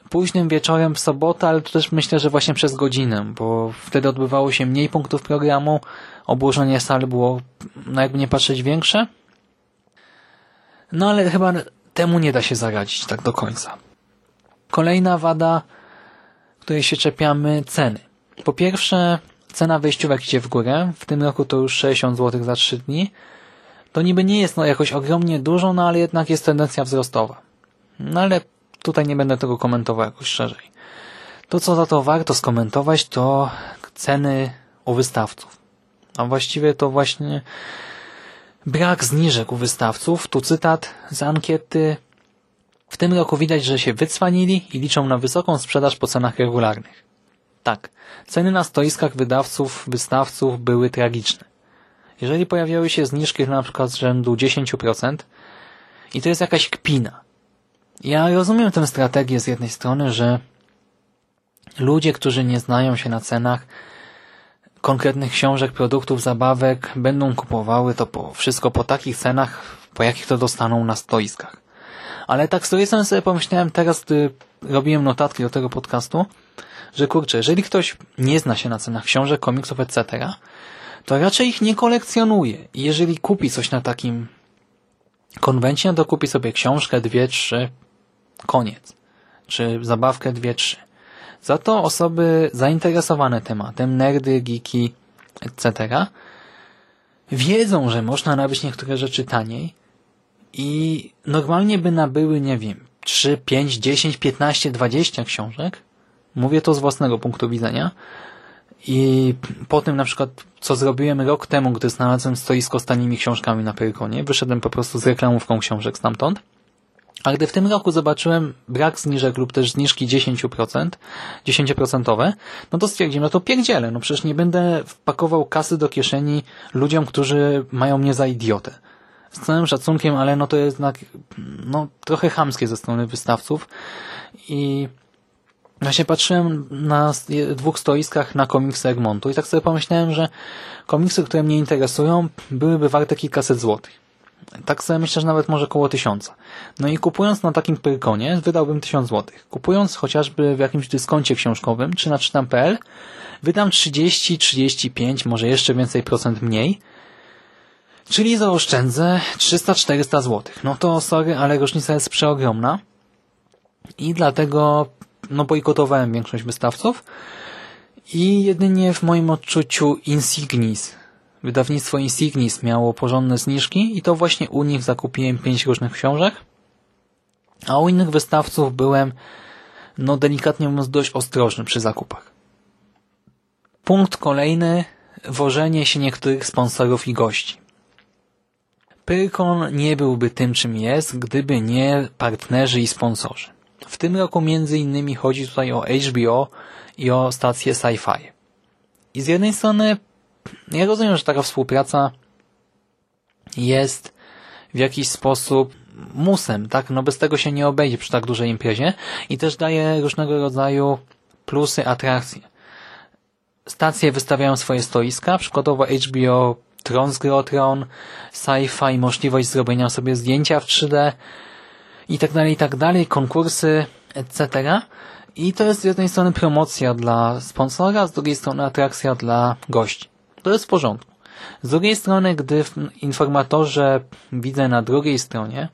Późnym wieczorem w sobotę, ale to też myślę, że właśnie przez godzinę, bo wtedy odbywało się mniej punktów programu, obłożenie sali było, no jakby nie patrzeć, większe. No ale chyba temu nie da się zaradzić tak do końca. Kolejna wada, której się czepiamy, ceny. Po pierwsze, Cena wejściówek idzie w górę. W tym roku to już 60 zł za 3 dni. To niby nie jest no jakoś ogromnie dużo, no ale jednak jest tendencja wzrostowa. No ale tutaj nie będę tego komentował jakoś szerzej. To, co za to warto skomentować, to ceny u wystawców. A właściwie to właśnie brak zniżek u wystawców. Tu cytat z ankiety. W tym roku widać, że się wycwanili i liczą na wysoką sprzedaż po cenach regularnych. Tak, ceny na stoiskach wydawców, wystawców były tragiczne. Jeżeli pojawiały się zniżki na przykład z rzędu 10% i to jest jakaś kpina. Ja rozumiem tę strategię z jednej strony, że ludzie, którzy nie znają się na cenach konkretnych książek, produktów, zabawek, będą kupowały to po, wszystko po takich cenach, po jakich to dostaną na stoiskach. Ale tak z sobie pomyślałem teraz, gdy robiłem notatki do tego podcastu, że kurczę, jeżeli ktoś nie zna się na cenach książek, komiksów, etc., to raczej ich nie kolekcjonuje. I jeżeli kupi coś na takim konwencie, no to kupi sobie książkę, dwie, trzy, koniec. Czy zabawkę, dwie, trzy. Za to osoby zainteresowane tematem, nerdy, geeki, etc., wiedzą, że można nabyć niektóre rzeczy taniej i normalnie by nabyły, nie wiem, 3, 5, 10, 15, 20 książek, Mówię to z własnego punktu widzenia. I po tym na przykład, co zrobiłem rok temu, gdy znalazłem stoisko z tanimi książkami na Pyrkonie, wyszedłem po prostu z reklamówką książek stamtąd. A gdy w tym roku zobaczyłem brak zniżek lub też zniżki 10%, 10%, no to stwierdziłem, no to pierdzielę, no przecież nie będę wpakował kasy do kieszeni ludziom, którzy mają mnie za idiotę. Z całym szacunkiem, ale no to jest jednak, no trochę chamskie ze strony wystawców i Właśnie patrzyłem na dwóch stoiskach na komiksy Egmontu i tak sobie pomyślałem, że komiksy, które mnie interesują, byłyby warte kilkaset złotych. Tak sobie myślę, że nawet może około tysiąca. No i kupując na takim Pyrkonie wydałbym tysiąc złotych. Kupując chociażby w jakimś dyskoncie książkowym czy na czytam.pl wydam 30, 35, może jeszcze więcej procent mniej. Czyli zaoszczędzę 300-400 złotych. No to sorry, ale różnica jest przeogromna. I dlatego no bojkotowałem większość wystawców i jedynie w moim odczuciu Insignis, wydawnictwo Insignis miało porządne zniżki i to właśnie u nich zakupiłem pięć różnych książek, a u innych wystawców byłem, no delikatnie mówiąc, dość ostrożny przy zakupach. Punkt kolejny, wożenie się niektórych sponsorów i gości. Pyrkon nie byłby tym, czym jest, gdyby nie partnerzy i sponsorzy. W tym roku między innymi chodzi tutaj o HBO i o stację sci-fi. I z jednej strony ja rozumiem, że taka współpraca jest w jakiś sposób musem, tak? No bez tego się nie obejdzie przy tak dużej imprezie i też daje różnego rodzaju plusy, atrakcje. Stacje wystawiają swoje stoiska, przykładowo HBO Tron z Grotron, sci-fi, możliwość zrobienia sobie zdjęcia w 3D i tak dalej, i tak dalej, konkursy, etc. I to jest z jednej strony promocja dla sponsora, z drugiej strony atrakcja dla gości. To jest w porządku. Z drugiej strony, gdy w informatorze widzę na drugiej stronie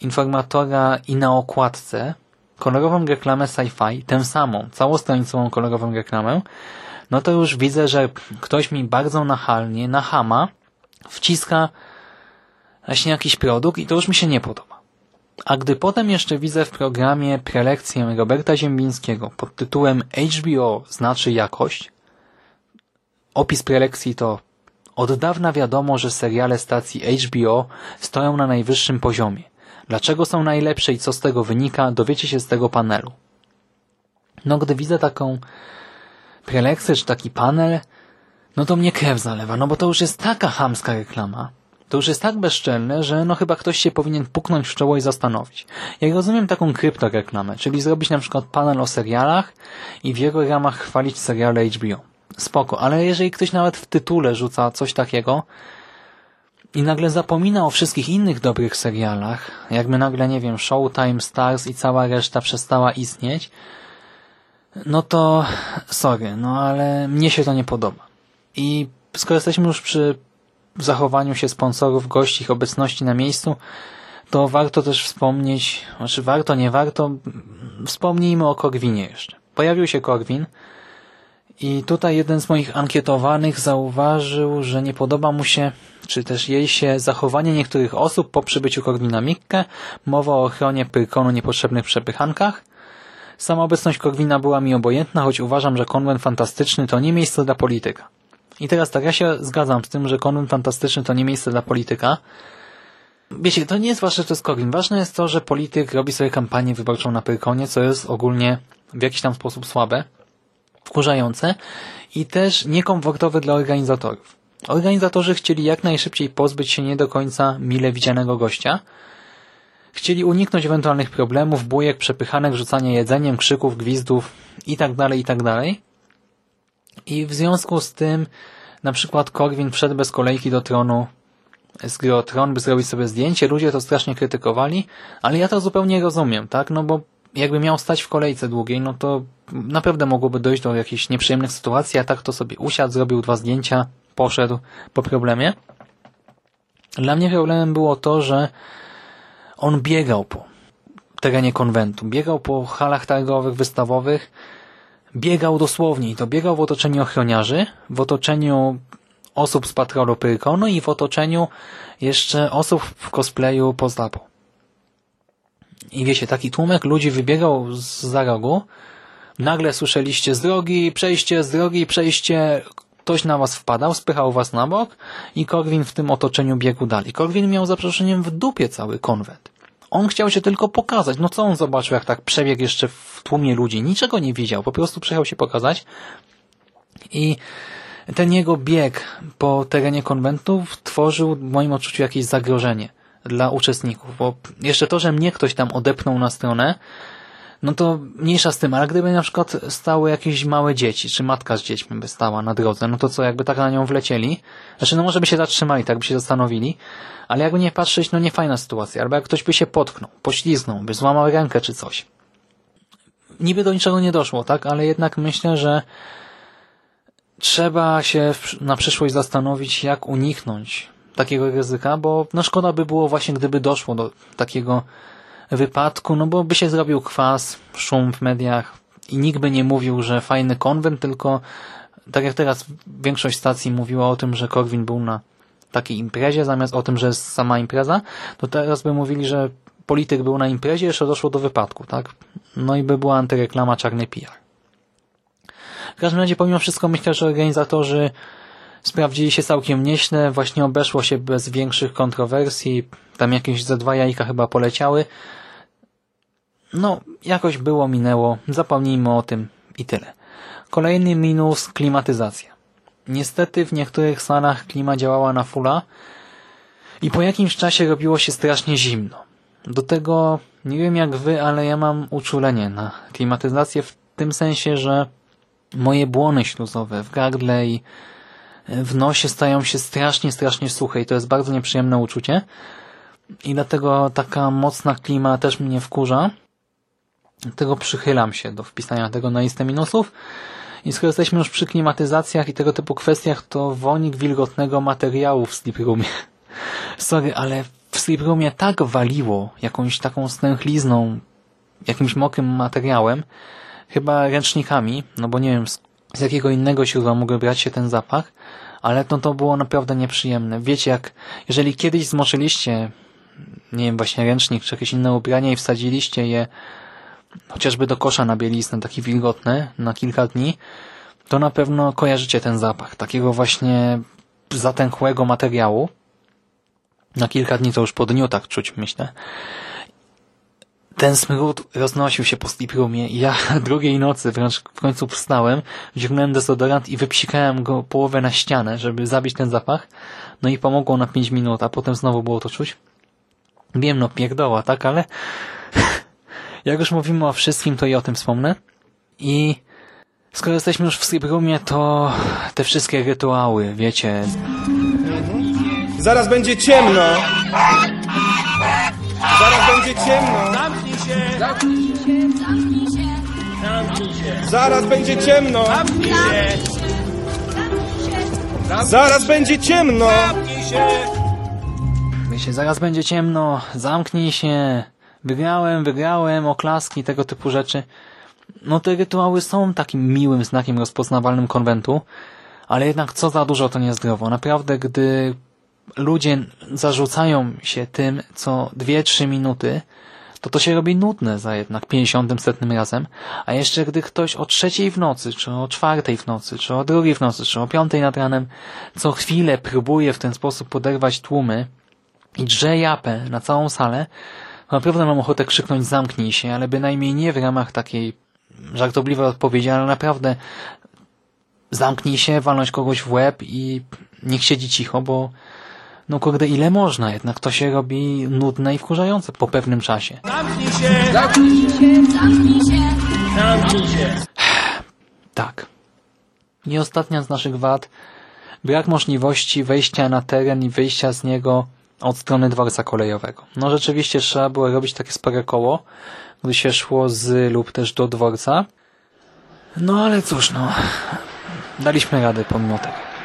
informatora i na okładce kolorową reklamę sci-fi, tę samą, całostronicową kolorową reklamę, no to już widzę, że ktoś mi bardzo nachalnie, na hama, wciska właśnie jakiś produkt i to już mi się nie podoba. A gdy potem jeszcze widzę w programie prelekcję Roberta Ziembińskiego pod tytułem HBO znaczy jakość, opis prelekcji to od dawna wiadomo, że seriale stacji HBO stoją na najwyższym poziomie. Dlaczego są najlepsze i co z tego wynika, dowiecie się z tego panelu. No, gdy widzę taką prelekcję czy taki panel, no to mnie krew zalewa, no bo to już jest taka hamska reklama, to już jest tak bezczelne, że no chyba ktoś się powinien puknąć w czoło i zastanowić. Ja rozumiem taką kryptoreklamę, czyli zrobić na przykład panel o serialach i w jego ramach chwalić seriale HBO. Spoko, ale jeżeli ktoś nawet w tytule rzuca coś takiego i nagle zapomina o wszystkich innych dobrych serialach, jakby nagle, nie wiem, Showtime, Stars i cała reszta przestała istnieć, no to sorry, no ale mnie się to nie podoba. I skoro jesteśmy już przy zachowaniu się sponsorów, gości, ich obecności na miejscu, to warto też wspomnieć, znaczy warto, nie warto, wspomnijmy o Korwinie jeszcze. Pojawił się Korwin i tutaj jeden z moich ankietowanych zauważył, że nie podoba mu się, czy też jej się zachowanie niektórych osób po przybyciu Korwina Mikke, mowa o ochronie pyrkonu niepotrzebnych przepychankach, Sama obecność Korwina była mi obojętna, choć uważam, że konwent fantastyczny to nie miejsce dla polityka. I teraz tak, ja się zgadzam z tym, że konwent fantastyczny to nie miejsce dla polityka. Wiecie, to nie jest ważne, że to jest. Ważne jest to, że polityk robi sobie kampanię wyborczą na Pyrkonie, co jest ogólnie w jakiś tam sposób słabe, wkurzające i też niekomfortowe dla organizatorów. Organizatorzy chcieli jak najszybciej pozbyć się nie do końca mile widzianego gościa, Chcieli uniknąć ewentualnych problemów, bujek, przepychanek, rzucania jedzeniem, krzyków, gwizdów itd., tak itd. I w związku z tym na przykład Korwin wszedł bez kolejki do tronu z gry o tron, by zrobić sobie zdjęcie. Ludzie to strasznie krytykowali, ale ja to zupełnie rozumiem, tak? No bo jakby miał stać w kolejce długiej, no to naprawdę mogłoby dojść do jakichś nieprzyjemnych sytuacji, a tak to sobie usiadł, zrobił dwa zdjęcia, poszedł po problemie. Dla mnie problemem było to, że on biegał po terenie konwentu, biegał po halach targowych, wystawowych, biegał dosłownie i to biegał w otoczeniu ochroniarzy, w otoczeniu osób z patrolu Pyrkonu i w otoczeniu jeszcze osób w cosplayu Pozlapo. I wiecie, taki tłumek ludzi wybiegał z za rogu, nagle słyszeliście z drogi, przejście, z drogi, przejście, ktoś na was wpadał, spychał was na bok i Korwin w tym otoczeniu biegł dalej. Korwin miał zaproszeniem w dupie cały konwent. On chciał się tylko pokazać. No co on zobaczył, jak tak przebiegł jeszcze w tłumie ludzi? Niczego nie widział, po prostu przyjechał się pokazać i ten jego bieg po terenie konwentu tworzył w moim odczuciu jakieś zagrożenie dla uczestników, bo jeszcze to, że mnie ktoś tam odepnął na stronę, no to mniejsza z tym, ale gdyby na przykład stały jakieś małe dzieci, czy matka z dziećmi by stała na drodze, no to co, jakby tak na nią wlecieli? Znaczy, no może by się zatrzymali, tak by się zastanowili, ale jakby nie patrzeć, no nie fajna sytuacja, albo jak ktoś by się potknął, poślizgnął, by złamał rękę czy coś. Niby do niczego nie doszło, tak, ale jednak myślę, że trzeba się na przyszłość zastanowić, jak uniknąć takiego ryzyka, bo no szkoda by było właśnie, gdyby doszło do takiego wypadku, no bo by się zrobił kwas, szum w mediach i nikt by nie mówił, że fajny konwent, tylko tak jak teraz większość stacji mówiła o tym, że Korwin był na takiej imprezie, zamiast o tym, że jest sama impreza, to teraz by mówili, że polityk był na imprezie, jeszcze doszło do wypadku, tak? No i by była antyreklama czarny PR. W każdym razie pomimo wszystko myślę, że organizatorzy sprawdzili się całkiem nieźle, właśnie obeszło się bez większych kontrowersji, tam jakieś ze dwa jajka chyba poleciały. No, jakoś było, minęło, zapomnijmy o tym i tyle. Kolejny minus, klimatyzacja. Niestety w niektórych salach klima działała na fula i po jakimś czasie robiło się strasznie zimno. Do tego, nie wiem jak wy, ale ja mam uczulenie na klimatyzację w tym sensie, że moje błony śluzowe w gardle i w nosie stają się strasznie, strasznie suche i to jest bardzo nieprzyjemne uczucie i dlatego taka mocna klima też mnie wkurza. Dlatego przychylam się do wpisania tego na listę minusów. I skoro jesteśmy już przy klimatyzacjach i tego typu kwestiach, to wonik wilgotnego materiału w sleep roomie. <laughs> Sorry, ale w sleep roomie tak waliło jakąś taką stęchlizną, jakimś mokrym materiałem, chyba ręcznikami, no bo nie wiem z jakiego innego źródła mógł brać się ten zapach, ale no to było naprawdę nieprzyjemne. Wiecie jak, jeżeli kiedyś zmoczyliście, nie wiem, właśnie ręcznik czy jakieś inne ubranie i wsadziliście je chociażby do kosza na bieliznę, taki wilgotny, na kilka dni, to na pewno kojarzycie ten zapach, takiego właśnie zatęchłego materiału. Na kilka dni to już po dniu tak czuć, myślę. Ten smród roznosił się po sleep roomie ja <laughs> drugiej nocy wręcz w końcu wstałem, wziąłem dezodorant i wypsikałem go połowę na ścianę, żeby zabić ten zapach. No i pomogło na 5 minut, a potem znowu było to czuć. Wiem, no pierdoła, tak, ale <laughs> jak już mówimy o wszystkim, to i o tym wspomnę. I skoro jesteśmy już w sleep roomie, to te wszystkie rytuały, wiecie... Zaraz będzie ciemno! Zaraz będzie ciemno! Zamknij się! Zaraz będzie ciemno! Zamknij się! Zaraz będzie ciemno! Zamknij się! Wiecie, zaraz będzie ciemno, zamknij się, wygrałem, wygrałem, oklaski, tego typu rzeczy. No te rytuały są takim miłym znakiem rozpoznawalnym konwentu, ale jednak co za dużo to niezdrowo. Naprawdę, gdy ludzie zarzucają się tym co dwie, trzy minuty, to to się robi nudne za jednak pięćdziesiątym setnym razem, a jeszcze gdy ktoś o trzeciej w nocy, czy o czwartej w nocy, czy o drugiej w nocy, czy o piątej nad ranem co chwilę próbuje w ten sposób poderwać tłumy i drze japę na całą salę, naprawdę mam ochotę krzyknąć zamknij się, ale bynajmniej nie w ramach takiej żartobliwej odpowiedzi, ale naprawdę zamknij się, walnąć kogoś w łeb i niech siedzi cicho, bo no kurde, ile można? Jednak to się robi nudne i wkurzające po pewnym czasie. Zamknij się! Zamknij się! Zamknij się! Tak. I ostatnia z naszych wad, brak możliwości wejścia na teren i wyjścia z niego od strony dworca kolejowego. No rzeczywiście trzeba było robić takie spore koło, gdy się szło z lub też do dworca. No ale cóż, no, daliśmy radę pomimo tego.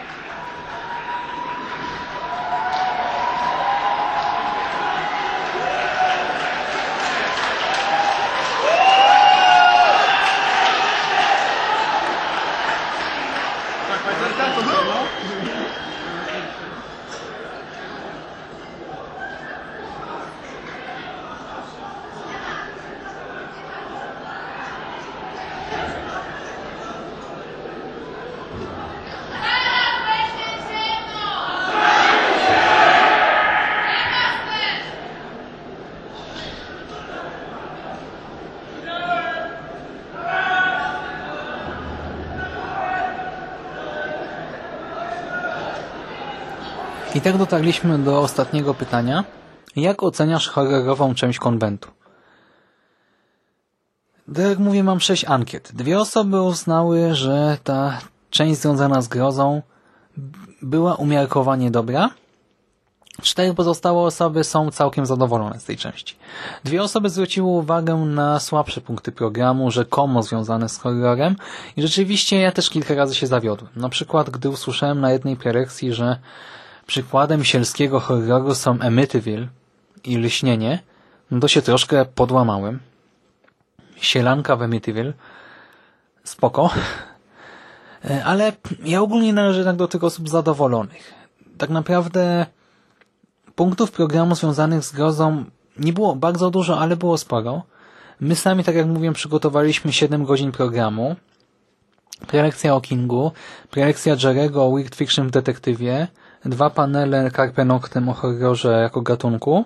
I tak dotarliśmy do ostatniego pytania. Jak oceniasz horrorową część konwentu? Tak jak mówię, mam sześć ankiet. Dwie osoby uznały, że ta część związana z grozą była umiarkowanie dobra. Cztery pozostałe osoby są całkiem zadowolone z tej części. Dwie osoby zwróciły uwagę na słabsze punkty programu, rzekomo związane z horrorem i rzeczywiście ja też kilka razy się zawiodłem. Na przykład, gdy usłyszałem na jednej prelekcji, że przykładem sielskiego horroru są Emityville i Lśnienie, no to się troszkę podłamałem. Sielanka w Emityville, spoko, ale ja ogólnie należę jednak do tych osób zadowolonych. Tak naprawdę punktów programu związanych z grozą nie było bardzo dużo, ale było sporo. My sami, tak jak mówiłem, przygotowaliśmy 7 godzin programu. prelekcja o Kingu, prelekcja Jerego o Weird Fiction w detektywie, dwa panele Carpe Noctem o horrorze jako gatunku.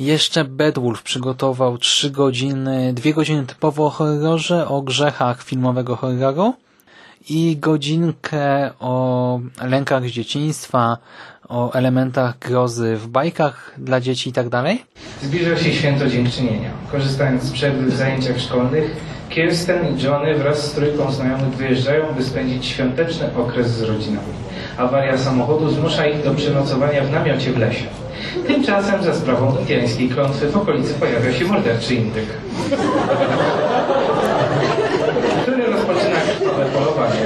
Jeszcze Bedwulf przygotował trzy godziny, dwie godziny typowo o horrorze, o grzechach filmowego horroru i godzinkę o lękach z dzieciństwa, o elementach grozy w bajkach dla dzieci i tak dalej. Zbliża się święto dziękczynienia. Korzystając z przerwy w zajęciach szkolnych, Kirsten i Johnny wraz z trójką znajomych wyjeżdżają, by spędzić świąteczny okres z rodzinami. Awaria samochodu zmusza ich do przenocowania w namiocie w lesie. Tymczasem za sprawą indiańskiej klątwy w okolicy pojawia się morderczy indyk, który rozpoczyna krwawe polowanie.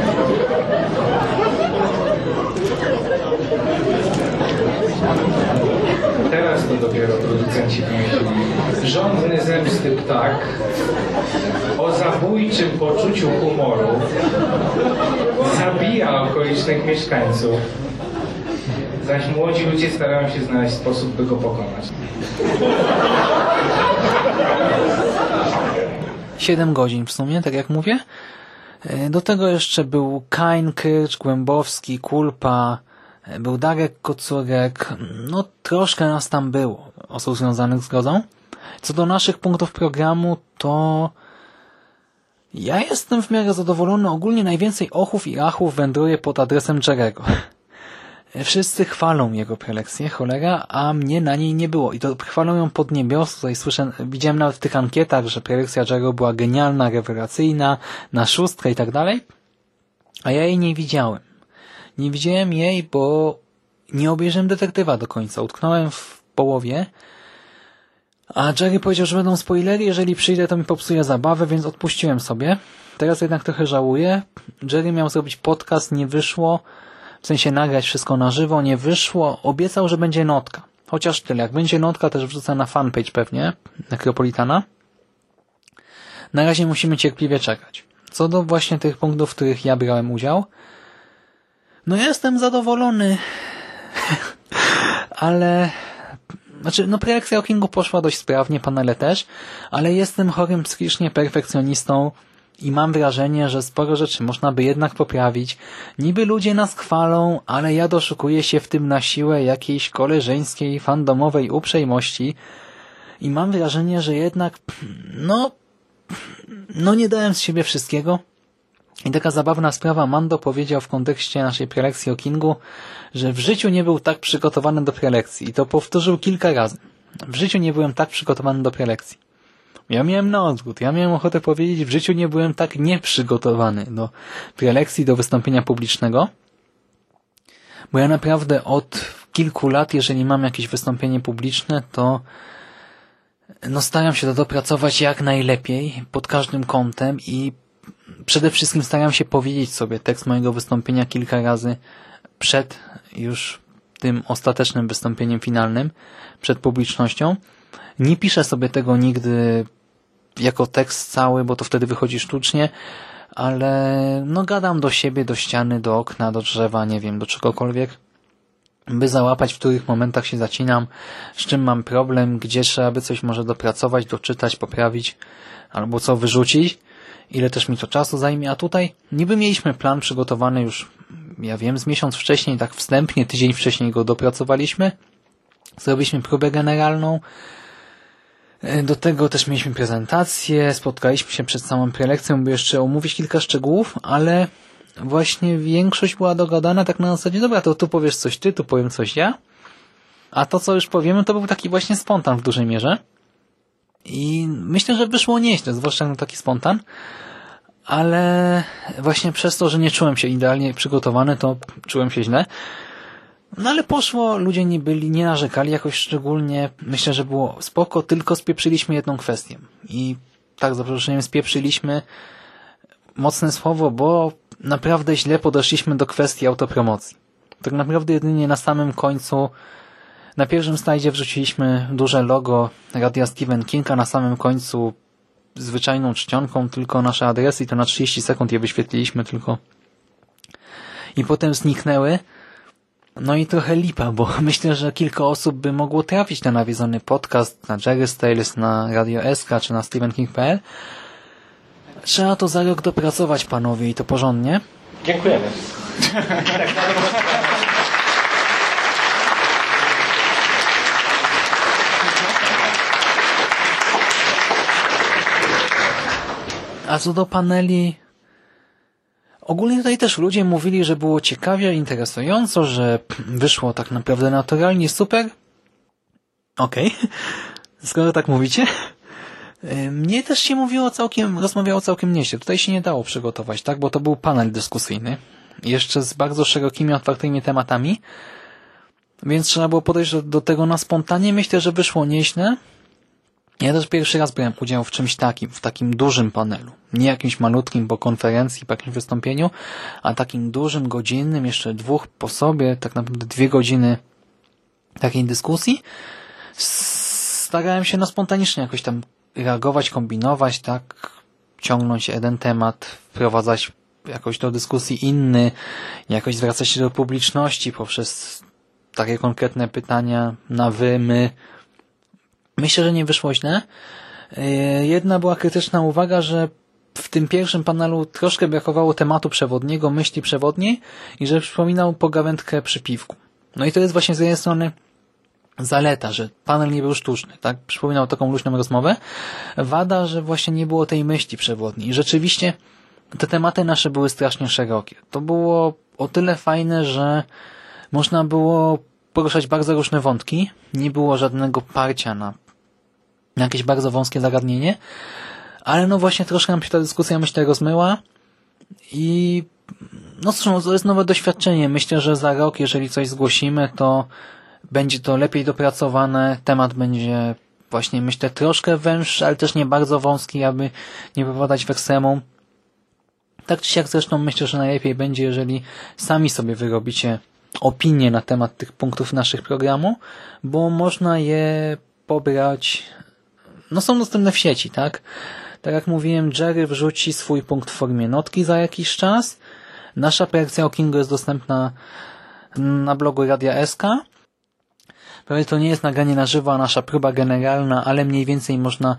Teraz to dopiero producenci wymyślili. Żądny zemsty ptak o zabójczym poczuciu humoru zabija okolicznych mieszkańców, zaś młodzi ludzie starają się znaleźć sposób, by go pokonać. 7 godzin w sumie, tak jak mówię. E, Do tego jeszcze był Kain, Kyrcz, Głębowski, Kulpa, e, był Darek Kocurek. No troszkę nas tam było, osób związanych z grozą. Co do naszych punktów programu, to ja jestem w miarę zadowolony. Ogólnie najwięcej ochów i achów wędruje pod adresem Jerego. <laughs> Wszyscy chwalą jego prelekcję, cholera, a mnie na niej nie było. I to chwalą ją pod niebios. Tutaj słyszę, widziałem nawet w tych ankietach, że prelekcja Jero była genialna, rewelacyjna, na szóstkę i tak dalej. A ja jej nie widziałem. Nie widziałem jej, bo nie obejrzałem detektywa do końca. Utknąłem w połowie. A Jerry powiedział, że będą spoilery, jeżeli przyjdę, to mi popsuje zabawę, więc odpuściłem sobie. Teraz jednak trochę żałuję. Jerry miał zrobić podcast, nie wyszło. W sensie nagrać wszystko na żywo, nie wyszło. Obiecał, że będzie notka. Chociaż tyle. Jak będzie notka, też wrzucę na fanpage pewnie, Necropolitana. Na razie musimy cierpliwie czekać. Co do właśnie tych punktów, w których ja brałem udział, no jestem zadowolony, <laughs> ale znaczy, no prelekcja o Kingu poszła dość sprawnie, panele też, ale jestem chorym psychicznie perfekcjonistą i mam wrażenie, że sporo rzeczy można by jednak poprawić. Niby ludzie nas chwalą, ale ja doszukuję się w tym na siłę jakiejś koleżeńskiej, fandomowej uprzejmości i mam wrażenie, że jednak, no, no nie dałem z siebie wszystkiego. I taka zabawna sprawa, Mando powiedział w kontekście naszej prelekcji o Kingu, że w życiu nie był tak przygotowany do prelekcji. I to powtórzył kilka razy. W życiu nie byłem tak przygotowany do prelekcji. Ja miałem na odwrót. Ja miałem ochotę powiedzieć, w życiu nie byłem tak nieprzygotowany do prelekcji, do wystąpienia publicznego. Bo ja naprawdę od kilku lat, jeżeli mam jakieś wystąpienie publiczne, to no staram się to dopracować jak najlepiej, pod każdym kątem i przede wszystkim staram się powiedzieć sobie tekst mojego wystąpienia kilka razy przed już tym ostatecznym wystąpieniem finalnym, przed publicznością. Nie piszę sobie tego nigdy jako tekst cały, bo to wtedy wychodzi sztucznie, ale no gadam do siebie, do ściany, do okna, do drzewa, nie wiem, do czegokolwiek, by załapać, w których momentach się zacinam, z czym mam problem, gdzie trzeba by coś może dopracować, doczytać, poprawić, albo co wyrzucić, ile też mi to czasu zajmie, a tutaj niby mieliśmy plan przygotowany już, ja wiem, z miesiąc wcześniej, tak wstępnie, tydzień wcześniej go dopracowaliśmy, zrobiliśmy próbę generalną, do tego też mieliśmy prezentację, spotkaliśmy się przed samą prelekcją, by jeszcze omówić kilka szczegółów, ale właśnie większość była dogadana tak na zasadzie, dobra, to tu powiesz coś ty, tu powiem coś ja, a to, co już powiemy, to był taki właśnie spontan w dużej mierze. I myślę, że wyszło nieźle, zwłaszcza na taki spontan, ale właśnie przez to, że nie czułem się idealnie przygotowany, to czułem się źle. No ale poszło, ludzie nie byli, nie narzekali jakoś szczególnie. Myślę, że było spoko, tylko spieprzyliśmy jedną kwestię. I tak, za przeproszeniem, spieprzyliśmy mocne słowo, bo naprawdę źle podeszliśmy do kwestii autopromocji. Tak naprawdę jedynie na samym końcu, na pierwszym slajdzie wrzuciliśmy duże logo Radia Stephen Kinga, na samym końcu zwyczajną czcionką, tylko nasze adresy i to na 30 sekund je wyświetliliśmy tylko i potem zniknęły. No i trochę lipa, bo <laughs> myślę, że kilka osób by mogło trafić na nawiedzony podcast, na Jerry Tales, na Radio SK czy na StephenKing.pl, Trzeba to za rok dopracować, panowie, i to porządnie. Dziękujemy. <laughs> A co do paneli, ogólnie tutaj też ludzie mówili, że było ciekawie, interesująco, że wyszło tak naprawdę naturalnie, super. Okej, <laughs> skoro tak mówicie. Mnie też się mówiło całkiem, rozmawiało całkiem nieźle. Tutaj się nie dało przygotować, tak? Bo to był panel dyskusyjny. Jeszcze z bardzo szerokimi, otwartymi tematami. Więc trzeba było podejść do, do tego na spontanie. Myślę, że wyszło nieźle. Ja też pierwszy raz brałem udział w czymś takim, w takim dużym panelu. Nie jakimś malutkim po konferencji, po jakimś wystąpieniu, a takim dużym, godzinnym, jeszcze dwóch po sobie, tak naprawdę dwie godziny takiej dyskusji. Starałem się na spontanicznie jakoś tam reagować, kombinować, tak, ciągnąć jeden temat, wprowadzać jakoś do dyskusji inny, jakoś zwracać się do publiczności poprzez takie konkretne pytania na wy, my. Myślę, że nie wyszło źle. Yy, Jedna była krytyczna uwaga, że w tym pierwszym panelu troszkę brakowało tematu przewodniego, myśli przewodniej i że przypominał pogawędkę przy piwku. No i to jest właśnie z jednej strony zaleta, że panel nie był sztuczny, tak? Przypominał taką luźną rozmowę. Wada, że właśnie nie było tej myśli przewodniej. I rzeczywiście te tematy nasze były strasznie szerokie. To było o tyle fajne, że można było poruszać bardzo różne wątki. Nie było żadnego parcia na jakieś bardzo wąskie zagadnienie, ale no właśnie troszkę nam się ta dyskusja, myślę, rozmyła i no cóż, to jest nowe doświadczenie. Myślę, że za rok, jeżeli coś zgłosimy, to będzie to lepiej dopracowane, temat będzie właśnie, myślę, troszkę węższy, ale też nie bardzo wąski, aby nie popadać w ekstremum. Tak czy siak zresztą myślę, że najlepiej będzie, jeżeli sami sobie wyrobicie opinię na temat tych punktów naszych programu, bo można je pobrać, no są dostępne w sieci, tak? Tak jak mówiłem, Jerry wrzuci swój punkt w formie notki za jakiś czas. Nasza projekcja o Kingu jest dostępna na blogu Radia SK. Prawie to nie jest nagranie na żywo, a nasza próba generalna, ale mniej więcej można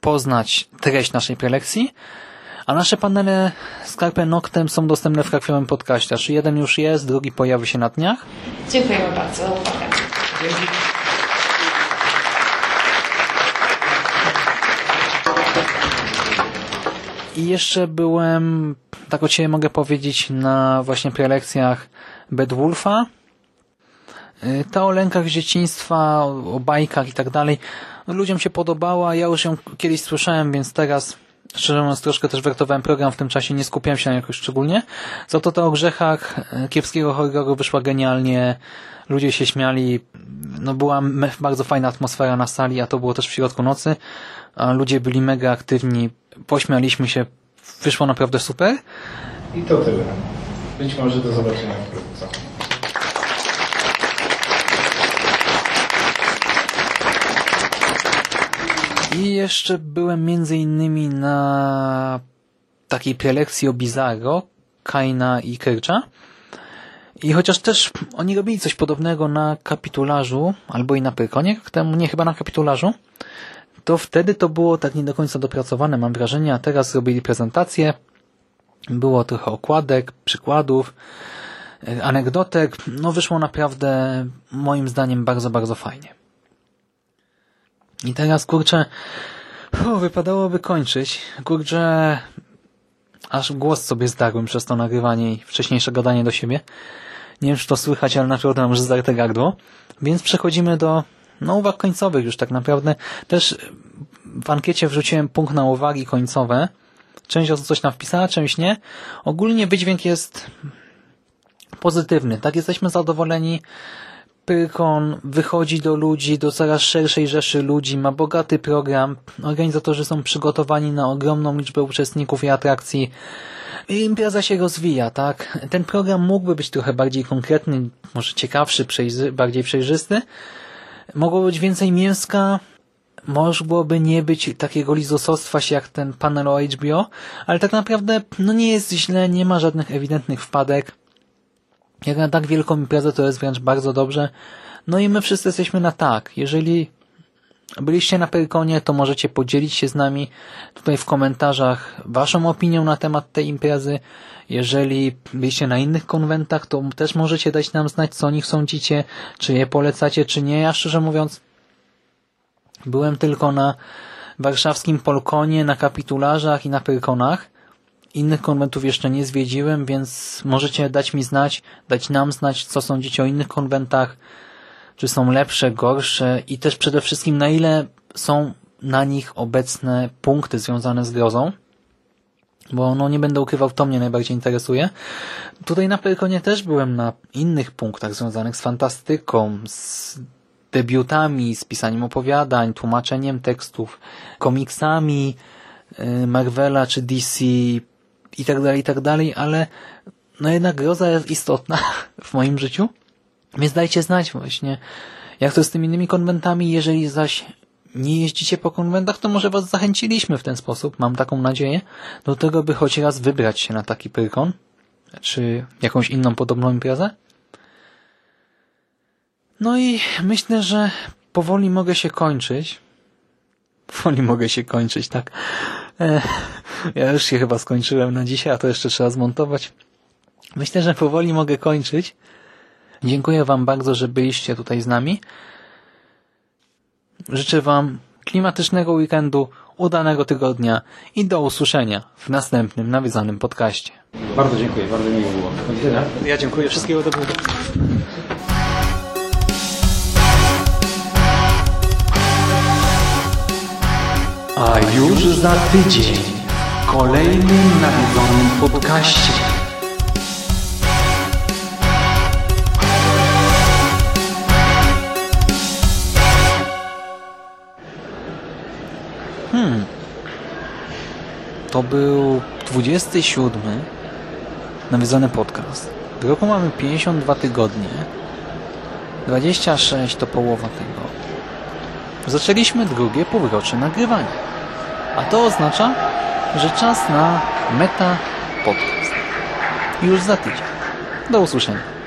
poznać treść naszej prelekcji. A nasze panele z Carpe Noctem są dostępne w Krakwionym Podcaście. Czy jeden już jest, drugi pojawi się na dniach. Dziękujemy bardzo za uwagę. I jeszcze byłem, tak od Ciebie mogę powiedzieć, na właśnie prelekcjach Bedwulfa. Y, Ta o lękach z dzieciństwa, o o bajkach i tak dalej. Ludziom się podobała, ja już ją kiedyś słyszałem, więc teraz szczerze mówiąc troszkę też wertowałem program w tym czasie, nie skupiałem się na jakoś szczególnie. Za to ta o grzechach y, kiepskiego horroru wyszła genialnie, ludzie się śmiali, no była bardzo fajna atmosfera na sali, a to było też w środku nocy, a ludzie byli mega aktywni, pośmialiśmy się, wyszło naprawdę super. I to tyle. Być może do zobaczenia wkrótce. I jeszcze byłem między innymi na takiej prelekcji o Bizarro, Kaina i Kyrcza. I chociaż też oni robili coś podobnego na kapitularzu, albo i na Pyrkonie, nie chyba na kapitularzu, to wtedy to było tak nie do końca dopracowane, mam wrażenie, a teraz robili prezentację, było trochę okładek, przykładów, e, anegdotek, no wyszło naprawdę moim zdaniem bardzo, bardzo fajnie. I teraz, kurczę, fu, wypadałoby kończyć. Kurczę, aż głos sobie zdarłem przez to nagrywanie i wcześniejsze gadanie do siebie. Nie wiem, czy to słychać, ale naprawdę mam już zdarte gardło. Więc przechodzimy do no, uwag końcowych już tak naprawdę. Też w ankiecie wrzuciłem punkt na uwagi końcowe. Część osób coś tam wpisała, część nie. Ogólnie wydźwięk jest pozytywny. Tak, jesteśmy zadowoleni. Pyrkon wychodzi do ludzi, do coraz szerszej rzeszy ludzi, ma bogaty program, organizatorzy są przygotowani na ogromną liczbę uczestników i atrakcji. I impreza się rozwija, tak? Ten program mógłby być trochę bardziej konkretny, może ciekawszy, przejrzy, bardziej przejrzysty. Mogło być więcej mięska, mogłoby nie być takiego lizosostwa jak ten panel o HBO, ale tak naprawdę no nie jest źle, nie ma żadnych ewidentnych wpadek. Jak na tak wielką imprezę to jest wręcz bardzo dobrze. No i my wszyscy jesteśmy na tak. Jeżeli byliście na Pyrkonie, to możecie podzielić się z nami tutaj w komentarzach waszą opinią na temat tej imprezy. Jeżeli byliście na innych konwentach, to też możecie dać nam znać, co o nich sądzicie, czy je polecacie, czy nie. Ja szczerze mówiąc, byłem tylko na warszawskim Polkonie, na kapitularzach i na Pyrkonach. Innych konwentów jeszcze nie zwiedziłem, więc możecie dać mi znać, dać nam znać, co sądzicie o innych konwentach, czy są lepsze, gorsze i też przede wszystkim na ile są na nich obecne punkty związane z grozą, bo no nie będę ukrywał, to mnie najbardziej interesuje. Tutaj na Pyrkonie też byłem na innych punktach związanych z fantastyką, z debiutami, z pisaniem opowiadań, tłumaczeniem tekstów, komiksami y, Marvela czy DC i tak dalej, i tak dalej, ale no jednak groza jest istotna <laughs> w moim życiu. Więc dajcie znać właśnie, jak to z tymi innymi konwentami. Jeżeli zaś nie jeździcie po konwentach, to może was zachęciliśmy w ten sposób, mam taką nadzieję, do tego, by choć raz wybrać się na taki pyrkon, czy jakąś inną podobną imprezę. No i myślę, że powoli mogę się kończyć. Powoli mogę się kończyć, tak. E, ja już się chyba skończyłem na dzisiaj, a to jeszcze trzeba zmontować. Myślę, że powoli mogę kończyć. Dziękuję Wam bardzo, że byliście tutaj z nami. Życzę Wam klimatycznego weekendu, udanego tygodnia i do usłyszenia w następnym nawiedzanym podcaście. Bardzo dziękuję, bardzo miło było. Do widzenia. Ja dziękuję. Wszystkiego dobrego. Już za tydzień w kolejnym nawiedzonym podcaście. Hmm. To był 27 nawiedzony podcast. W roku mamy 52 tygodnie. 26 to połowa tego. Zaczęliśmy drugie półrocze nagrywania. A to oznacza, że czas na meta podcast. Już za tydzień. Do usłyszenia.